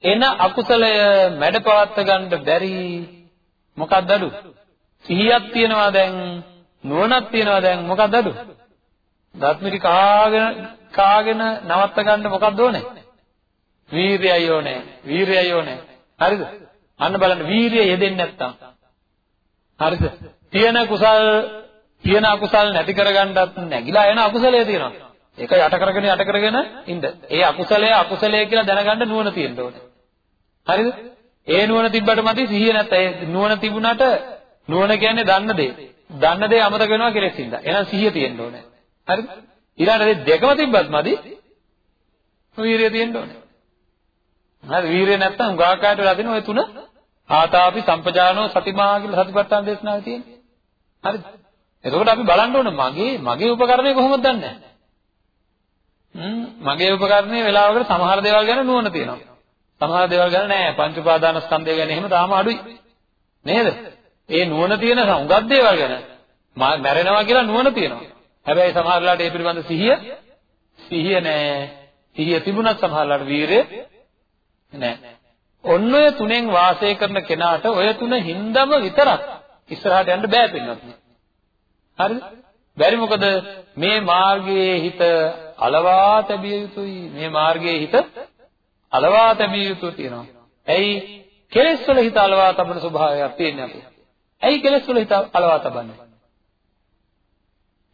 එන අකුසලය මැඩපවත්ත ගන්න බැරි මොකක්ද අඩු? සිහියක් තියෙනවා දැන් නුවණක් තියෙනවා දැන් මොකක්ද අඩු? දත්මිටි කාගෙන කාගෙන නවත්ත ගන්න මොකක්ද ඕනේ? වීරියයි ඕනේ. වීරියයි ඕනේ. හරිද? අන්න බලන්න වීරිය යෙදෙන්නේ නැත්තම්. හරිද? තියෙන කුසල් තියෙන අකුසල් නැති කරගන්නත් නැగిලා එන අකුසලයේ තියෙනවා. ඒක යට කරගෙන යට කරගෙන ඉන්න. ඒ අකුසලය අකුසලය කියලා දැනගන්න නුවණ තියෙන්න ඕනේ. හරිද? ඒ නුවණ තිබ්බට මදි සිහිය නැත්නම් ඒ නුවණ තිබුණාට නුවණ කියන්නේ දන්න දේ. දන්න දේ අමතක වෙනවා කෙලෙස් හින්දා. එහෙනම් සිහිය තියෙන්න ඕනේ. හරිද? ඊළඟට දෙකම තිබ්බත් මදි. වීරිය තියෙන්න ඕනේ. හරි වීරිය නැත්තම් උගාකාරයට වෙලා දෙන ඔය තුන ආතාපි සම්පජානෝ සතිමා කියලා සතිපට්ඨාන දේශනාවේ තියෙන්නේ. හරිද? එතකොට අපි බලන්න ඕනේ මගේ මගේ උපකරණය කොහොමද දන්නේ? හ්ම් මගේ උපකරණයේ වෙලාවකට සමහර දේවල් ගැන නුවණ තියෙනවා. සමහර දේවල් ගැන නෑ පංච උපාදාන ස්කන්ධය ගැන එහෙම තාම අඩුයි. නේද? ඒ නුවණ තියෙන හුඟක් දේවල් ගැන මැරෙනවා කියලා නුවණ තියෙනවා. හැබැයි සමහර වෙලාවට ඒ පිළිබඳ සිහිය සිහිය නෑ. සිහිය තිබුණත් සමහර වෙලාවට වීරය නෑ. ඔන්න ඔය තුනෙන් වාසය කරන කෙනාට ඔය තුන හින්දම විතරක් ඉස්සරහට යන්න බෑ පින්නත්. හරිද? බැරි මොකද මේ මාර්ගයේ හිත අලවා තැබිය යුතුයි. මේ මාර්ගයේ හිත අලවා තැබිය යුතු තියෙනවා. ඇයි කෙලෙස් වල හිත අලවා තබන ස්වභාවයක් තියෙන්නේ අපේ. ඇයි කෙලෙස් වල හිත අලවා තබන්නේ?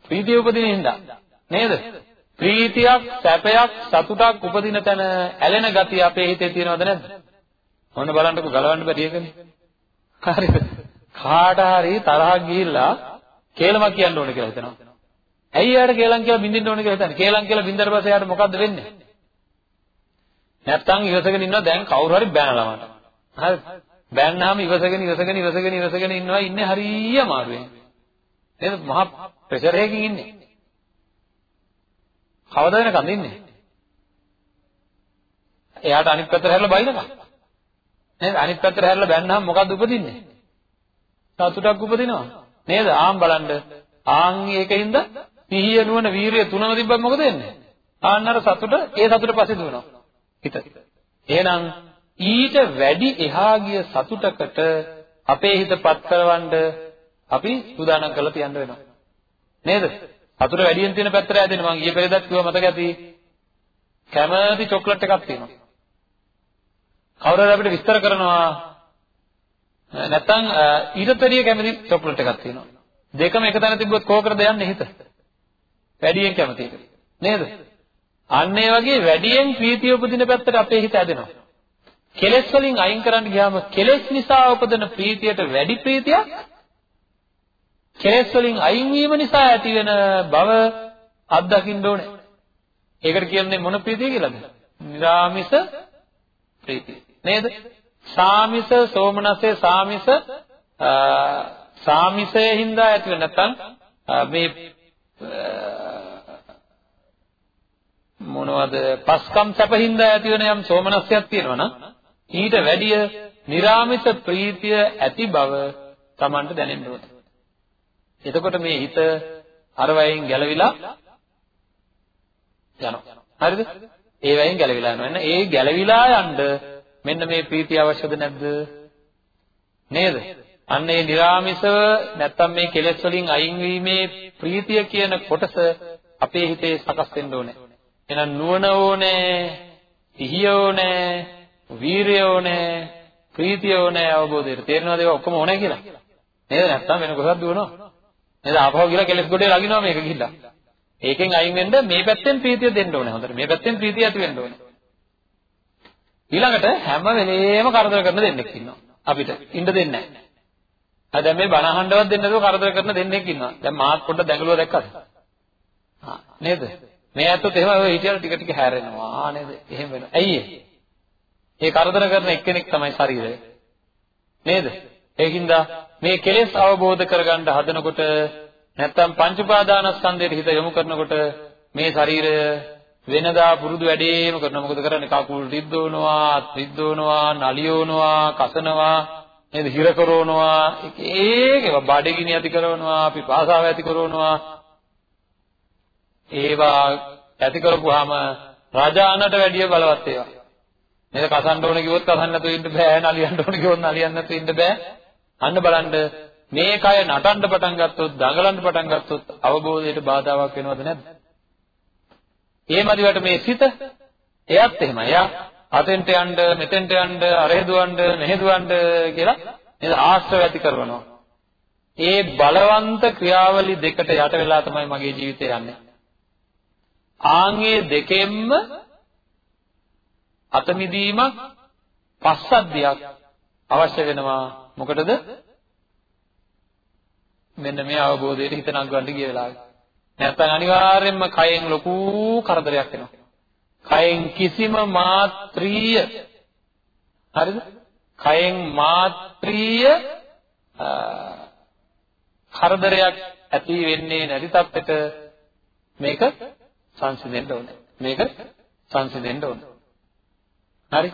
ප්‍රීතිය උපදින හින්දා නේද? ප්‍රීතියක්, සැපයක්, සතුටක් උපදින තැන ඇලෙන ගතිය අපේ හිතේ තියෙනවද නැද්ද? ඔන්න බලන්නකෝ ගලවන්න බැරි එකනේ. හරිද? කාට හරි තරහක් ගිහිල්ලා කේලමක් කියන්න ඕනේ කියලා හිතනවා. ඇයි යාට කේලම් කියලා බින්දින්න ඕනේ කියලා හිතන්නේ? කේලම් කියලා බින්දර පස්සේ යාට මොකද්ද වෙන්නේ? නැත්තම් ඉවසගෙන ඉන්නවා දැන් කවුරු හරි බැනලා මට. හරි. බැන්නාම ඉවසගෙන ඉවසගෙන ඉවසගෙන ඉවසගෙන ඉන්නවා ඉන්නේ හරිය අමාරුවෙන්. නේද? මහා ප්‍රෙෂර් එකකින් ඉන්නේ. කවද වෙනකන්ද ඉන්නේ? එයාට අනිත් පැත්තට හැරලා බයිනකම්. නේද? අනිත් පැත්තට හැරලා බැන්නාම මොකද්ද උපදින්නේ? සතුටක් උපදිනවා. නේද? ආම් බලන්න. ආන් ඒකින්ද සිහිය නුවණ වීරිය තුනම තිබ්බම මොකද වෙන්නේ? ආන්නර සතුට ඒ සතුට පස්සේ දුවනවා. හිත. එහෙනම් ඊට වැඩි එහා ගිය සතුටකට අපේ හිතපත් කරවන්න අපි සූදානම් කරලා තියන්න වෙනවා. නේද? සතුට වැඩියෙන් තියෙන පැත්තට ඇදෙන්න මම ඊයේ පෙරේදත් කිව්වා මතක ඇති. කැමති චොක්ලට් එකක් තියෙනවා. කවුරු හරි අපිට විස්තර කරනවා නැත්තම් ඊටතරිය කැමති චොක්ලට් එකක් තියෙනවා. දෙකම එක තැන තිබ්බොත් කෝකටද යන්නේ හිත? වැඩියෙන් කැමති එක. නේද? අන්න ඒ වගේ වැඩියෙන් ප්‍රීතිය උපදින පැත්තට අපේ හිත ඇදෙනවා. කෙලෙස් වලින් අයින් කරන්න ගියාම කෙලෙස් නිසා උපදින ප්‍රීතියට වැඩි ප්‍රීතියක් කෙලෙස් වලින් අයින් වීම නිසා ඇති වෙන බව අත්දකින්න ඕනේ. ඒකට කියන්නේ මොන ප්‍රීතිය කියලාද? නිරාමිස ප්‍රීතිය. නේද? සාමිස සෝමනස්සේ සාමිස සාමිසයේ හින්දා ඇති වෙන නැත්නම් මේ මොනවද පස්කම් සැපින්දා ඇති වෙන යම් සෝමනස්සයක් තියෙනවා නම් ඊට වැඩිය निराமிස ප්‍රීතිය ඇති බව Tamanට දැනෙන්න ඕනේ. එතකොට මේ හිත අර වයින් ගැලවිලා යනවා. හරිද? ඒ වයින් ගැලවිලා යනවා. එන්න ඒ ගැලවිලා යන්න මෙන්න මේ ප්‍රීතිය අවශ්‍යද නැද්ද? නේද? අන්න ඒ निराமிසව නැත්තම් මේ කෙලෙස් වලින් අයින් වීමේ ප්‍රීතිය කියන කොටස අපේ හිතේ සකස් වෙන්න ඕනේ. එහෙනම් නුවණ ඕනේ, සිහිය ඕනේ, වීරිය ඕනේ, ප්‍රීතිය ඕනේ අවබෝධයට. තේරෙනවද ඒක ඔක්කොම ඕනේ කියලා? නේද? නැත්තම් වෙන කොහොමද දුවනවා? නේද? ආපහු ගිහලා කෙලෙස් ගොඩේ ලගිනවා මේක ගිහිල්ලා. ඒකෙන් අයින් වෙන්න මේ පැත්තෙන් ප්‍රීතිය දෙන්න ඕනේ. හොඳට මේ පැත්තෙන් ප්‍රීතිය ඇති වෙන්න ඕනේ. ඊළඟට හැම වෙලේම කරදර කරන දෙන්නෙක් ඉන්නවා. අපිට ඉන්න දෙන්නේ නැහැ. ආ දැන් මේ බණ අහන්නවත් දෙන්නේ නැතුව කරදර කරන දෙන්නෙක් ඉන්නවා. දැන් මාත් පොඩ්ඩක් දැඟලුවා දැක්කද? ආ නේද? මේ ඇත්තත් එහෙම ඔය හිටියල ටික ටික හැරෙනවා. ආ නේද? එහෙම වෙනවා. ඇයි ඒ? ඒ කරදර කරන එක්කෙනෙක් තමයි ශරීරය. නේද? ඒකින්ද මේ කෙලෙස් අවබෝධ කරගන්න හදනකොට නැත්තම් පංච උපාදානස්කන්ධයට හිත යොමු කරනකොට මේ ශරීරය වෙනදා පුරුදු වැඩේම කරනවා. මොකද කරන්නේ? කකුල් රිද්දවනවා, අත් රිද්දවනවා, නලියවනවා, කසනවා, නේද? හිර කරවනවා. එක ඒකේව බඩගිනි ඇති කරනවා, පිපාසාව ඇති කරනවා. ඒවා ඇති කරපුවාම රජානට වැඩිය බලවත් ඒවා. නේද කසන්න ඕන කිව්වොත් කසන්න නැතුව ඉන්න බෑ නලියන්න ඕන කිව්වොත් නලියන්න නැතුව ඉන්න බෑ අන්න බලන්න මේ කය නටන්න පටන් ගත්තොත් දඟලන්න පටන් ගත්තොත් අවබෝධයට බාධාවක් වෙනවද නැද්ද? ඒ මදිවට මේ සිත එයත් එහෙමයි. එයා අතෙන්ට යන්න මෙතෙන්ට යන්න අරහෙ දුවන්න මෙහෙ දුවන්න කියලා නේද ආශ්‍රව ඇති කරනවා. ඒ බලවන්ත ක්‍රියාවලි දෙකට යට වෙලා තමයි මගේ ජීවිතය යන්නේ. ආන්ගේ දෙකෙන්ම අතමිදීමක් පස්සද්ධියක් අවශ්‍ය වෙනවා. මොකටද? මෙන්න මේ අවබෝධයට හිත නංගවන්න ගිය වෙලාවේ. නැත්නම් අනිවාර්යයෙන්ම කයෙන් ලොකු කරදරයක් එනවා. කයෙන් කිසිම මාත්‍රීය. හරිද? කයෙන් මාත්‍රීය කරදරයක් ඇති වෙන්නේ නැති තත්ත්වයක මේක සංසිඳෙන්න ඕනේ. මේක සංසිඳෙන්න ඕනේ. හරි.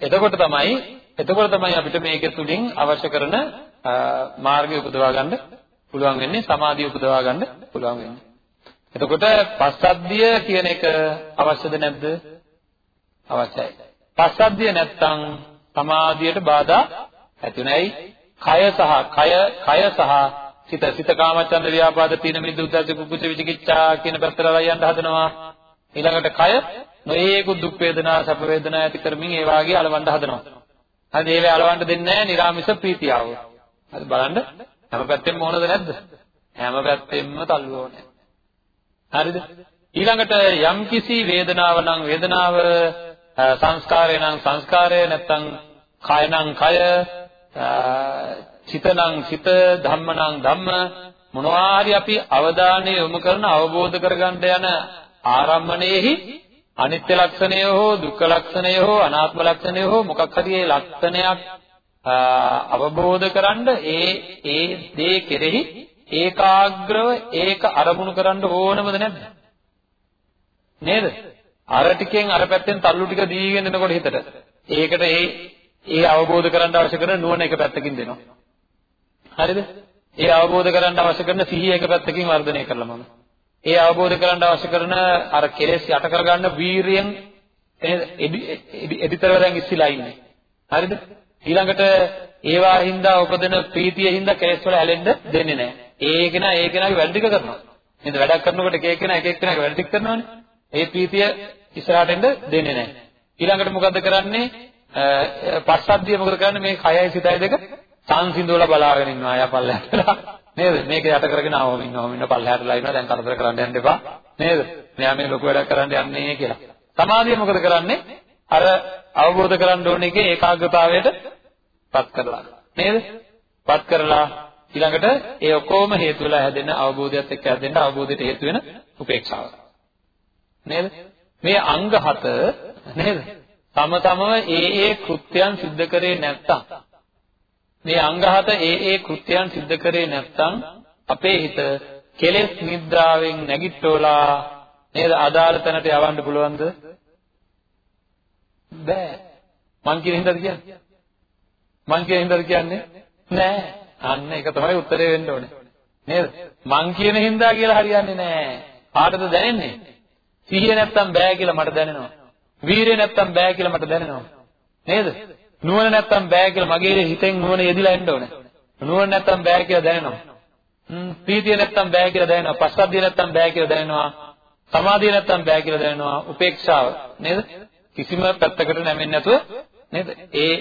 එතකොට තමයි එතකොට තමයි අපිට මේක තුලින් අවශ්‍ය කරන මාර්ගය උපදවා ගන්න පුළුවන් වෙන්නේ සමාධිය උපදවා ගන්න පුළුවන් වෙන්නේ. එතකොට පස්සද්ධිය කියන එක අවශ්‍යද නැද්ද? අවශ්‍යයි. පස්සද්ධිය නැත්තම් සමාධියට බාධා ඇති වෙනයි. කය සහ කය කය සහ සිත සිත කාමචන්ද ව්‍යාපාද තීන මිද්ද උද්දච්ච කුකුච විචිකිච්ඡා කියන පැත්තට යන්න හදනවා. ඊළඟට කය නොයේකුත් දුක් වේදනා සැප වේදනා ඇති කරමින් ඒ වාගේ අලවන්න හදනවා. හරි ඒවේ අලවන්න දෙන්නේ නැහැ නිර්ාමිෂ ප්‍රීතියව. හරි බලන්න හැම පැත්තෙම මොනද නැද්ද? හැම පැත්තෙම තල්ලු ඕනේ. හරිද? ඊළඟට යම් කිසි වේදනාව නම් වේදනාව සංස්කාරය නම් සංස්කාරය නැත්තම් කය නම් කය චිත නම් චිත ධම්ම නම් ධම්ම මොනවා හරි අපි අවධානය යොමු කරන අවබෝධ කරගන්න යන ආරම්භණයෙහි අනිත්‍ය ලක්ෂණය හෝ දුක්ඛ ලක්ෂණය හෝ අනාත්ම ලක්ෂණය හෝ මොකක් හරි ඒ ලක්ෂණයක් අවබෝධ කරන්ඩ ඒ ඒ දේ කෙරෙහි ඒකාග්‍රව ඒක අරමුණු කරන්න ඕනමද නැද්ද? නේද? අර ටිකෙන් අර පැත්තෙන් තල්ලු ටික දීගෙන එනකොට හිතට ඒකට ඒ ඒ අවබෝධ කරගන්න අවශ්‍ය කරන නුවණ එක පැත්තකින් දෙනවා. හරිද? ඒ අවබෝධ කරගන්න අවශ්‍ය කරන සිහිය එක පැත්තකින් වර්ධනය කරලා මම. ඒ අවබෝධ කරගන්න අවශ්‍ය කරන අර කෙලෙස් යට කරගන්න වීරියෙන් එදිතරව දැන් ඉස්සිලා ඉන්නේ. හරිද? ඊළඟට ඒවා හින්දා උපදින ප්‍රීතිය හින්දා කෙලෙස් වල ඇලෙන්න දෙන්නේ නැහැ. ඒකේන ඒකේනගේ වැඩ ටික කරනවා. නේද? වැඩක් කරනකොට එක එකන එක එකනගේ වැඩ ටික කරනවානේ. ඒ ප්‍රීතිය ඉස්සරහට එන්න දෙන්නේ නැහැ. ඊළඟට මොකද්ද කරන්නේ? පස්සද්ධිය මොකද කරන්නේ? මේ කයයි සිතයි දෙක සංසිඳවලා බලාගෙන ඉන්නවා යපල්ලට. නේද? මේක යට කරගෙන ආවම ඉන්නවම ඉන්න පල්ලෙහාටලා ඉන්නවා දැන් කරදර කරන්න යන්න එපා. නේද? මෙයා මේ ලොකු වැඩක් කරන්න යන්නේ කියලා. සමාධිය මොකද කරන්නේ? අර අවබෝධ කරගන්න ඕනේ එකේ ඒකාග්‍රතාවයට පත් කරලා. නේද? පත් කරලා ඊළඟට ඒ ඔක්කොම හේතු වෙලා හැදෙන අවබෝධයත් එක්ක හැදෙන්න අවබෝධයට හේතු වෙන උපේක්ෂාව. නේද? මේ අංග හත නේද? තම තමව ඒ ඒ කෘත්‍යයන් සිද්ධ කරේ නැත්තම් මේ අංගහත ඒ ඒ කෘත්‍යයන් සිද්ධ කරේ නැත්නම් අපේ හිත කෙලෙස් නිද්‍රාවෙන් නැගිට්ටෝලා නේද අදාළ තැනට යවන්න පුළුවන්ද බෑ මං කියන හින්දාද කියන්නේ මං කියන හින්දාද කියන්නේ නෑ අන්න ඒක තමයි උත්තරේ වෙන්න ඕනේ. නේද? මං කියන හින්දා කියලා හරියන්නේ නැහැ. කාටද දැනෙන්නේ? සිහිය නැත්තම් බෑ කියලා මට දැනෙනවා. වීරිය නැත්තම් බෑ කියලා මට දැනෙනවා. නේද? නුවණ නැත්තම් බෑ කියලා මගේ හිතෙන් නුවණ යෙදිලා එන්න ඕනේ. නුවණ නැත්තම් බෑ කියලා දැනෙනවා. හ්ම් ප්‍රීතිය නැත්තම් බෑ කියලා දැනෙනවා. පස්සද්ධිය නැත්තම් බෑ කියලා දැනෙනවා. සමාධිය නැත්තම් බෑ කියලා දැනෙනවා. උපේක්ෂාව නේද? කිසිම පැත්තකට නැමෙන්නේ නැතුව නේද? ඒ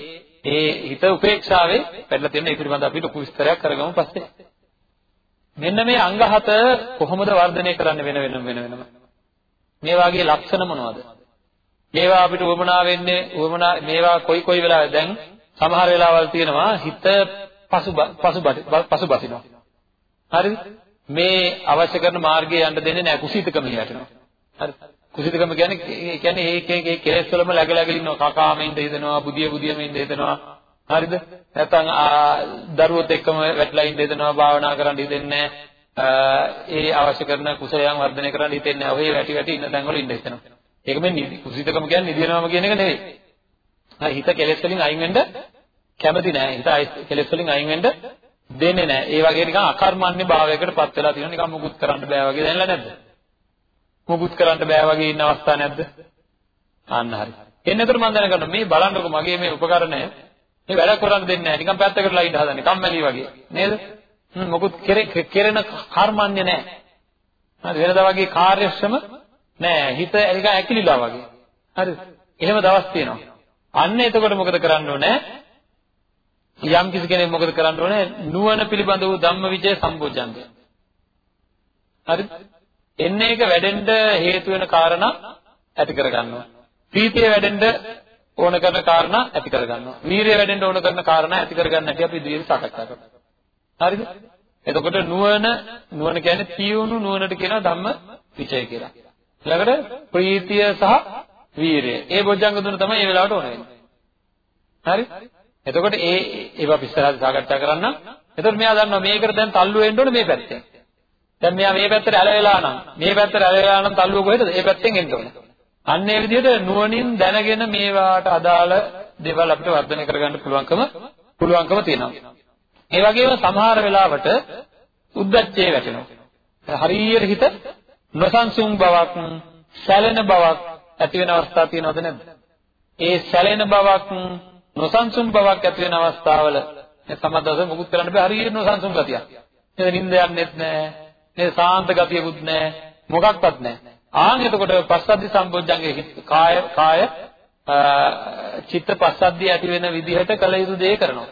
ඒ හිත උපේක්ෂාවේ පැටලලා තියෙන ඒ පිළිබඳව අපි ලොකු විස්තරයක් කරගමු පස්සේ. මෙන්න මේ අංග හත කොහොමද වර්ධනය කරන්න වෙන වෙනම වෙන වෙනම? මේ වාගේ ලක්ෂණ මොනවද? මේවා අපිට උවමනා වෙන්නේ උවමනා මේවා කොයි කොයි වෙලාවෙ දැන් සමහර වෙලාවල් තියෙනවා හිත පසු පසු පසු බසිනවා. හරිද? මේ අවශ්‍ය කරන මාර්ගයේ යන්න දෙන්නේ නැහැ කුසීතකම යටනවා. හරි. කුසීතකම කියන්නේ ඒ කියන්නේ ඒක ඒ කෙලෙස් වලම läග läග ඉන්නවා කකාමෙන්ද හිතනවා බුදිය බුදියමෙන්ද හිතනවා. හරිද? නැත්නම් දරුවොත් එක්කම වැටලා ඉඳ හිතනවා භාවනා කරන්න හිතෙන්නේ ඒ අවශ්‍ය කරන කුසලයන් වර්ධනය කරන්න හිතෙන්නේ නැහැ. ඔහේ වැටි වැටි ඉන්න තැන් වල ඉඳ හිතනවා. ඒක මේ කුසීතකම කියන්නේ නිදිනවම කියන එක නෙවෙයි. හරි හිත කෙලෙස් වලින් අයින් වෙන්න කැමති නැහැ. හිත කෙලෙස් වලින් අයින් වෙන්න දෙන්නේ නැහැ. ඒ වගේ නිකන් අකර්මණ්‍ය භාවයකට පත් වෙලා තියෙනවා. නිකන් මුකුත් කරන්න බෑ වගේ දැනලා නැද්ද? මුකුත් කරන්න බෑ වගේ ඉන්න අවස්ථා නැද්ද? අන්න හරි. එන්නතර මම දැනගන්නවා මේ බලන්නකො මගේ මේ උපකරණය මේ වැඩ කරන්න දෙන්නේ නැහැ. නිකන් පැත්තකටලා ඉඳ හදන්නේ. කම්මැලි වගේ. නේද? හ්ම් මොකුත් කෙරෙන කර්මන්නේ නැහැ. හරි වෙනදා වගේ කාර්යක්ෂම නෑ. හිත නිකන් ඇකිලිලා වගේ. හරිද? එහෙම දවස් තියෙනවා. අන්න එතකොට මොකද කරන්න ඕනේ? යම් කිසි කෙනෙක් මොකද කරන්න ඕනේ? නුවණ පිළිබඳ වූ ධම්මවිජය සම්බෝධ්‍යන්තය. හරිද? එන්නේ එක වැඩෙන්න හේතු වෙන කාරණා ඇති කරගන්නවා. ප්‍රීතිය වැඩෙන්න ඕන කරන කාරණා ඇති කරගන්නවා. වීරිය වැඩෙන්න ඕන කරන කාරණා ඇති කරගන්න හැටි අපි ඉදිරියට සාකච්ඡා කරමු. හරිද? එතකොට නුවණ නුවණ කියන්නේ තියුණු නුවණට කියනවා ධම්ම විචය කියලා. ඊළඟට ප්‍රීතිය සහ වීරිය. ඒ බොජ්ජංග තුන තමයි මේ වෙලාවට ඕන වෙන්නේ. හරි? එතකොට ඒ ඒවා ඉස්සරහට සාකච්ඡා කරන්න. එතකොට මෙයා දන්නවා මේකට දැන් තල්ලු වෙන්න ඕනේ මේ පැත්තෙන්. දැන් මෙයා මේ පැත්තට ඇල වෙලා නම් මේ පැත්තට ඇල වෙලා නම් තල්ලුව කොහෙද? ඒ පැත්තෙන් එන්න ඕනේ. අන්න ඒ විදිහට නුවණින් දැනගෙන මේවාට අදාළ දේවල් අපිට වර්ධනය කරගන්න පුළුවන්කම පුළුවන්කම තියෙනවා. ඒ වගේම සමහර වෙලාවට උද්දච්චය වැටෙනවා. හරියට හිත නොසන්සුන් බවක්, සැලෙන බවක් ඇති වෙන අවස්ථා තියෙනවද නැද්ද? ඒ සැලෙන බවක්, නොසන්සුන් බවක් ඇති වෙන අවස්ථාවල මේ සමදවස මුකුත් කරන්න බෑ හරියට නොසන්සුන් ගතියක්. නේද නිින්ද යන්නෙත් නෑ. නේද සාන්ත ගතියකුත් නෑ. මොකක්වත් නෑ. ආන් එතකොට පස්සද්ධි සම්බොජ්ජංගේ කාය කාය චිත්ත පස්සද්ධිය ඇති වෙන විදිහට කළ යුතු දේ කරනවා.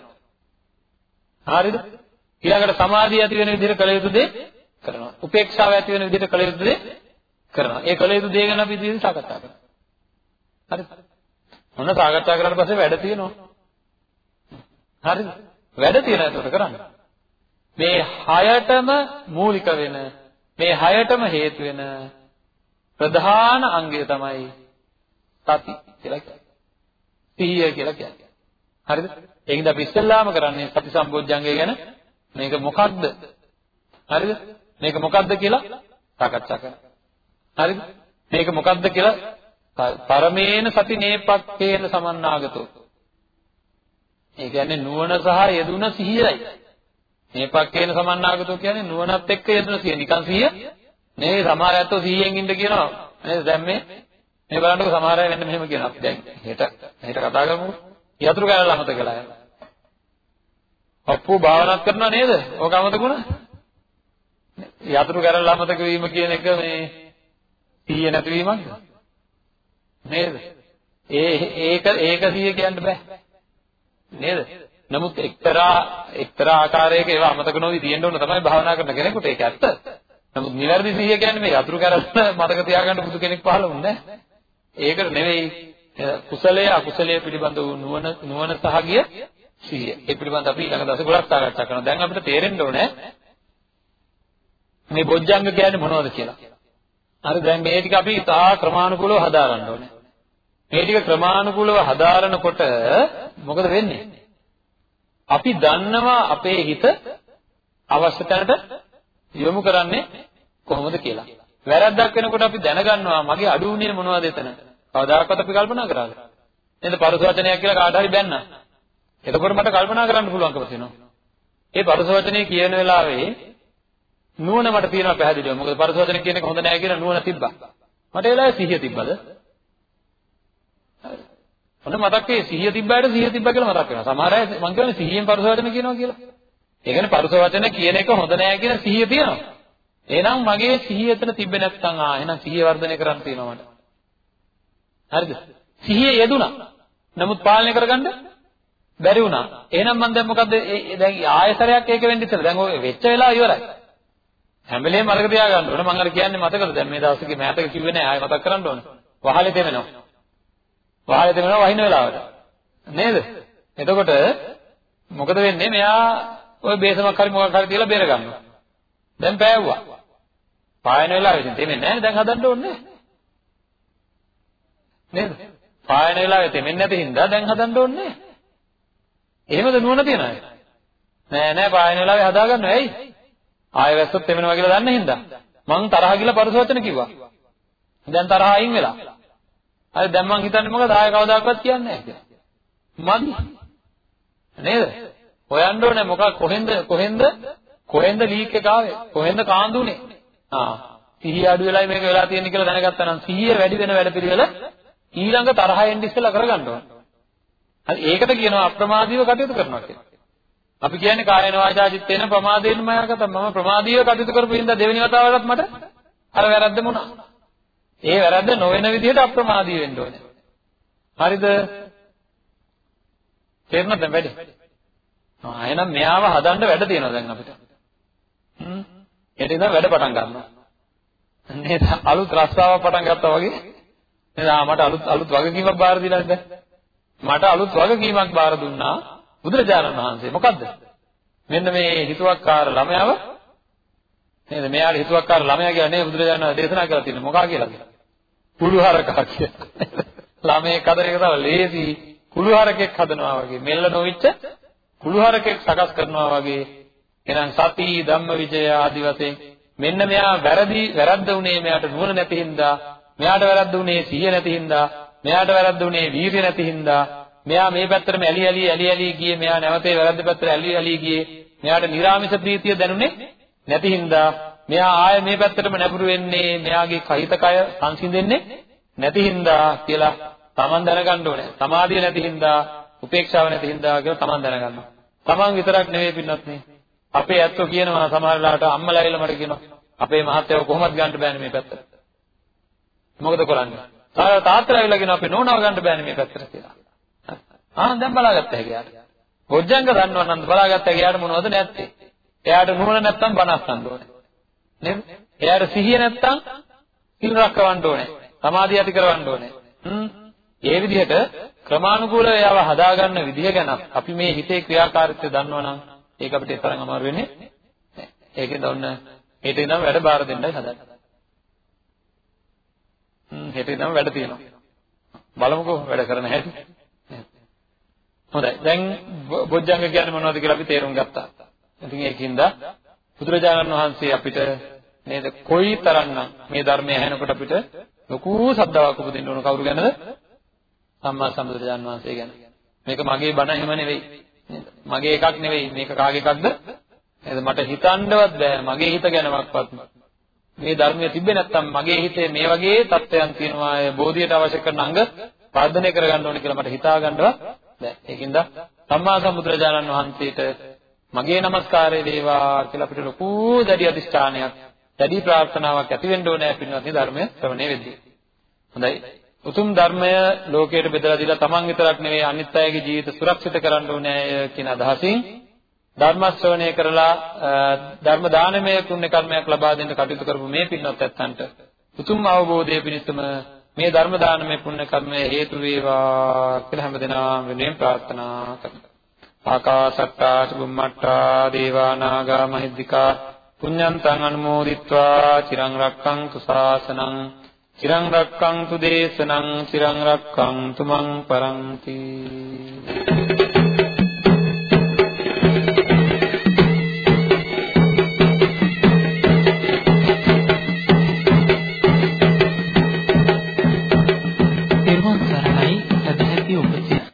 හරිද? ඊළඟට සමාධිය ඇති වෙන විදිහට කළ යුතු දේ කරනවා. උපේක්ෂාව ඇති වෙන විදිහට කළ යුතු දේ කරනවා. ඒ කළ යුතු දේ ගැන අපි ඉදිරියට සාකච්ඡා කරමු. හරිද? මොන සාකච්ඡා කරලා පස්සේ වැඩ තියෙනවා. හරිද? වැඩ තියෙනවා ඒකට කරන්න. මේ හයටම මූලික වෙන මේ හයටම හේතු වෙන ප්‍රධාන අංගය තමයි සති කියලා කියන්නේ. සිහිය කියලා කියන්නේ. හරිද? ඒකින්ද අපි ඉස්සෙල්ලාම කරන්නේ සති සම්බෝධ්‍යංගය ගැන මේක මොකක්ද? හරිද? මේක මොකක්ද කියලා සාකච්ඡා කරනවා. හරිද? මේක මොකක්ද කියලා පරමේන සති නේපක්කේන සමන්නාගතෝ. ඒ කියන්නේ නුවණ සහ යෙදුන සිහියයි. නේපක්කේන සමන්නාගතෝ කියන්නේ නුවණත් එක්ක යෙදුන සිහිය. නිකන් සිහිය නෙවෙයි සමහර අයත්ෝ සිහියෙන් ඉන්න කියනවා. නේද? දැන් මේ මේ බලන්නකො සමහර අය මෙන්න මෙහෙම කියනවා. දැන් හෙට හෙට කතා කරමු. යතුරු කැලල අමතක කළා යනවා. අප්පු භාවනාත් කරනවා නේද? ඕක අමතකුණා? යතුරු කැලල අමතක වීම කියන එක මේ සිහිය නැතිවීමක්ද? නේද? ඒ ඒක ඒක සිහිය කියන්න බෑ. නේද? නමුත් එක්තරා එක්තරා ආකාරයක ඒවා අමතක නොවි තියෙන්න ඕන තමයි භාවනා කරන කෙනෙකුට ඒක ඇත්ත. නමුත් නිවැරදි සිහිය කියන්නේ මේ යතුරු කැලල මතක තියාගන්න බුදු කෙනෙක් පහළ වුණේ නැහැ. ඒකට නෙවෙයි කුසලයේ අකුසලයේ පිළිබඳ වූ නුවණ නුවණ සහගිය සිහිය. ඒ පිළිබඳව අපි ඊළඟ දවසේ ගොඩක් සාකච්ඡා කරනවා. දැන් අපිට තේරෙන්න ඕනේ මේ බොජ්ජංග කියන්නේ මොනවද කියලා. හරි දැන් මේ ටික අපි තා ක්‍රමානුකූලව හදාගන්න ඕනේ. මේ ටික ක්‍රමානුකූලව හදාරනකොට මොකද වෙන්නේ? අපි දන්නවා අපේ හිත අවශ්‍ය තැනට යොමු කරන්නේ කොහොමද කියලා. වැරද්දක් වෙනකොට අපි දැනගන්නවා මගේ අඩු වුණේ මොනවද එතන. කවදාකවත් අපි කල්පනා කරාද? නේද? පරස වචනයක් කියලා කාට හරි බැන්නා. එතකොට මට කල්පනා කරන්න පුළුවන්කම තියෙනවා. ඒ පරස වචනේ කියන වෙලාවේ නුවණ මට තියෙනවා පැහැදිලිව. මොකද පරස වචනේ කියන එක හොඳ නෑ කියලා නුවණ තිබ්බා. මට ඒ වෙලාවේ සිහිය තිබ්බද? ඔන්න මතක් වෙයි සිහිය තිබ්බාට සිහිය තිබ්බා කියලා මතක් වෙනවා. සමහර අය මං කියන්නේ සිහියෙන් පරස වචන කියනවා කියලා. ඒ කියන්නේ පරස වචන කියන එක හොඳ නෑ කියන සිහිය තියෙනවා. එහෙනම් මගේ සිහිය එතන තිබ්බේ නැත්නම් ආ එහෙනම් සිහිය වර්ධනය කරන්න තියෙනවා මට. හරිද? සිහිය යෙදුණා. නමුත් පාලනය කරගන්න බැරි වුණා. එහෙනම් මම දැන් මොකද දැන් ආයතරයක් ඒක වෙන්න ඉස්සෙල්ලා දැන් ඔය වෙච්ච වෙලාව ඉවරයි. හැම වෙලේම මතක තියාගන්න ඕනේ. මම අර කියන්නේ මතකද දැන් මේ දවස්වලේ මෑතක කිව්වේ නෑ ආයෙ මතක් කරන්න ඕනේ. වහලේ තෙමෙනවා. වහලේ තෙමෙනවා වහින වෙලාවට. නේද? එතකොට මොකද වෙන්නේ? මෙයා ඔය බේසමක් හරි මොකක් හරි තියලා බේර ගන්නවා. දැන් පෑවුවා. පායන වෙලාවෙදී තෙමෙන්නේ නැහැ දැන් හදන්න ඕනේ නේද? පායන වෙලාවේ තෙමෙන්නේ නැති හින්දා දැන් හදන්න ඕනේ එහෙමද නුවණ තියන අය? නෑ නෑ පායන වෙලාවේ හදාගන්න ඇයි? ආයෙ වැස්සොත් තෙමෙනවා කියලා දන්න හින්දා. මං තරහ ගිහලා පරිසවචන කිව්වා. දැන් තරහ අයින් වෙලා. හරි දැන් මං හිතන්නේ මොකද ආයෙ කවදාකවත් කියන්නේ නැහැ කියලා. මදි. නේද? හොයන්න ඕනේ මොකක් කොහෙන්ද කොහෙන්ද කොහෙන්ද ලීක් එක ආවේ? කොහෙන්ද කාන්දුනේ? ආ සිහිය අඩු වෙලයි මේක වෙලා තියෙන්නේ කියලා දැනගත්තා නම් සිහිය වැඩි වෙන වැඩපිළිවෙල ඊළඟ තරහ එන්න ඉස්සෙල්ලා කරගන්න ඕනේ. හරි ඒකට කියනවා අප්‍රමාදීව කටයුතු කරනවා කියලා. අපි කියන්නේ කායන වාචා චිත්තේන ප්‍රමාදේන මයකට මම ප්‍රමාදීව කටයුතු කරපු හින්දා දෙවෙනි වතාවටත් මට අර වැරද්දම වුණා. ඒ වැරද්ද නොවන විදිහට අප්‍රමාදී වෙන්න ඕනේ. හරිද? තේරෙනවද වැඩි? ආ එහෙනම් මෙයාව හදන්න වැඩ තියෙනවා දැන් අපිට. හ්ම්. ඊට ඉඳන් වැඩ පටන් ගන්නවා. නේද? අලුත් රස්සාවක් පටන් ගත්තා වගේ. නේද? ආ මට අලුත් අලුත් වගකීමක් බාර දීලා නැද්ද? මට අලුත් වගකීමක් බාර දුන්නා බුදුරජාණන් වහන්සේ. මොකද්ද? මෙන්න මේ හිතුවක්කාර ළමයාව නේද? මෙයාට හිතුවක්කාර ළමයා කියලා නේ බුදුරජාණන් වහන්සේ දේශනා කරලා තියෙන්නේ. මොකා කියලාද? කුළුහරකා කියලා. ළමයෙක් හදන එක තමයි ලේසි කුළුහරකෙක් හදනවා වගේ. මෙල්ල නොවිච්ච කුළුහරකෙක් සකස් කරනවා වගේ. එහෙනම් සති ධම්මවිජය ආදි වශයෙන් මෙන්න මෙයා වැරදි වැරද්ද උනේ මෙයාට නුවණ නැති හින්දා මෙයාට වැරද්ද උනේ සිහිය නැති හින්දා මෙයාට වැරද්ද උනේ වීරිය නැති හින්දා මෙයා මේ පැත්තටම ඇලි ඇලි ඇලි ඇලි ගියේ මෙයා නැවතේ වැරද්ද පැත්තට ඇලි ඇලි ගියේ මෙයාට නිර්ාමිෂ ප්‍රීතිය දැනුනේ නැති හින්දා මෙයා ආය මේ පැත්තටම නැඹුරු වෙන්නේ මෙයාගේ කහිත කය සංසිඳෙන්නේ නැති හින්දා කියලා Taman දැනගන්න ඕනේ. සමාධිය නැති හින්දා, උපේක්ෂාව නැති හින්දා කියලා Taman දැනගන්නවා. Taman විතරක් නෙවෙයි පින්නත් නේ. අපේ ඇත්තෝ කියනවා සමහර වෙලාවට අම්මලා ඇවිල්ලා මට කියනවා අපේ මහත්තයව කොහොමද ගන්න බෑනේ මේ පැත්තට. මොකද කරන්නේ? තාත්තලා ඇවිල්ලා කියනවා අපේ නෝනාව ගන්න බෑනේ මේ පැත්තට කියලා. ආ දැන් බලාගත්ත හැකියාට. බොජ්ජංග දන්නවා නම් බලාගත්ත හැකියාට මොනවද නැත්තේ? එයාට නුවණ නැත්තම් බණ අස්සන්න ඕනේ. නේද? එයාට සිහිය නැත්තම් සිල් රැකවන්න ඕනේ. සමාධිය ඇති කරවන්න ඕනේ. හ්ම්. ඒ විදිහට ක්‍රමානුකූලව එයාව හදාගන්න විදිහ ගැන අපි මේ හිතේ ක්‍රියාකාරීත්වය දන්නවා නම් ඒක අපිට තරම් අමාරු වෙන්නේ නැහැ. ඒකෙන්ද ඔන්න හෙට ඉඳන් වැඩ බාර දෙන්නයි හදන්නේ. හ්ම් හෙට ඉඳන් වැඩ තියෙනවා. බලමුකෝ වැඩ කරන හැටි. හොඳයි. දැන් බොජ්ජංග කියන්නේ මොනවද කියලා අපි තේරුම් ගත්තා. ඉතින් ඒකින්ද බුදුරජාණන් වහන්සේ අපිට නේද කොයි තරම්නම් මේ ධර්මය ඇහෙනකොට අපිට ලොකු ශ්‍රද්ධාවක් උපදින්න ඕන කවුරු ගැනද? සම්මා සම්බුදුරජාණන් වහන්සේ ගැන. මේක මගේ බණ එහෙම නෙවෙයි. මගේ එකක් නෙවෙයි. මේක කාගේ එකක්ද? නේද? මට හිතන්නවත් බෑ මගේ හිත ගැනවත්. මේ ධර්මය තිබ්බේ නැත්නම් මගේ හිතේ මේ වගේ தත්වයන් තියෙනවා. ඒ බෝධියට අවශ්‍ය කරන අංග වර්ධනය කරගන්න ඕනේ කියලා මට හිතා ගන්නවත් බෑ. ඒකින්ද සම්මා සම්බුදුරජාණන් වහන්සේට මගේ নমස්කාරය වේවා කියලා අපිට ලොකු දැඩි අධිෂ්ඨානයක් දැඩි ප්‍රාර්ථනාවක් ඇති වෙන්න ඕනේ පින්වත්නි ධර්මය ශ්‍රවණය වෙද්දී. හොඳයි. උතුම් ධර්මය ලෝකයට බෙදලා දීලා තමන් විතරක් නෙවෙයි අනිත් අයගේ ජීවිත සුරක්ෂිත කරන්න ඕනේ කියන අදහසින් ධර්ම ශ්‍රවණය කරලා ධර්ම දානමය පුණ්‍ය කර්මයක් ලබා දෙන්න කටයුතු කරපු මේ පින්වත් ඇත්තන්ට උතුම් අවබෝධය පිණිසම මේ ධර්ම දානමය පුණ්‍ය කර්මය හේතු වේවා කියලා හැමදෙනාම වෙනුවෙන් ප්‍රාර්ථනා කරනවා. ආකාසට්ටා චුම්මට්ටා දේවා නාග මහිද්దికා පුඤ්ඤන්තං අනුමෝදිත්වා චිරං රක්ඛන්තු ශාසනං චිරං රක්ඛන්තු දේශනං චිරං රක්ඛන්තු මං පරන්ති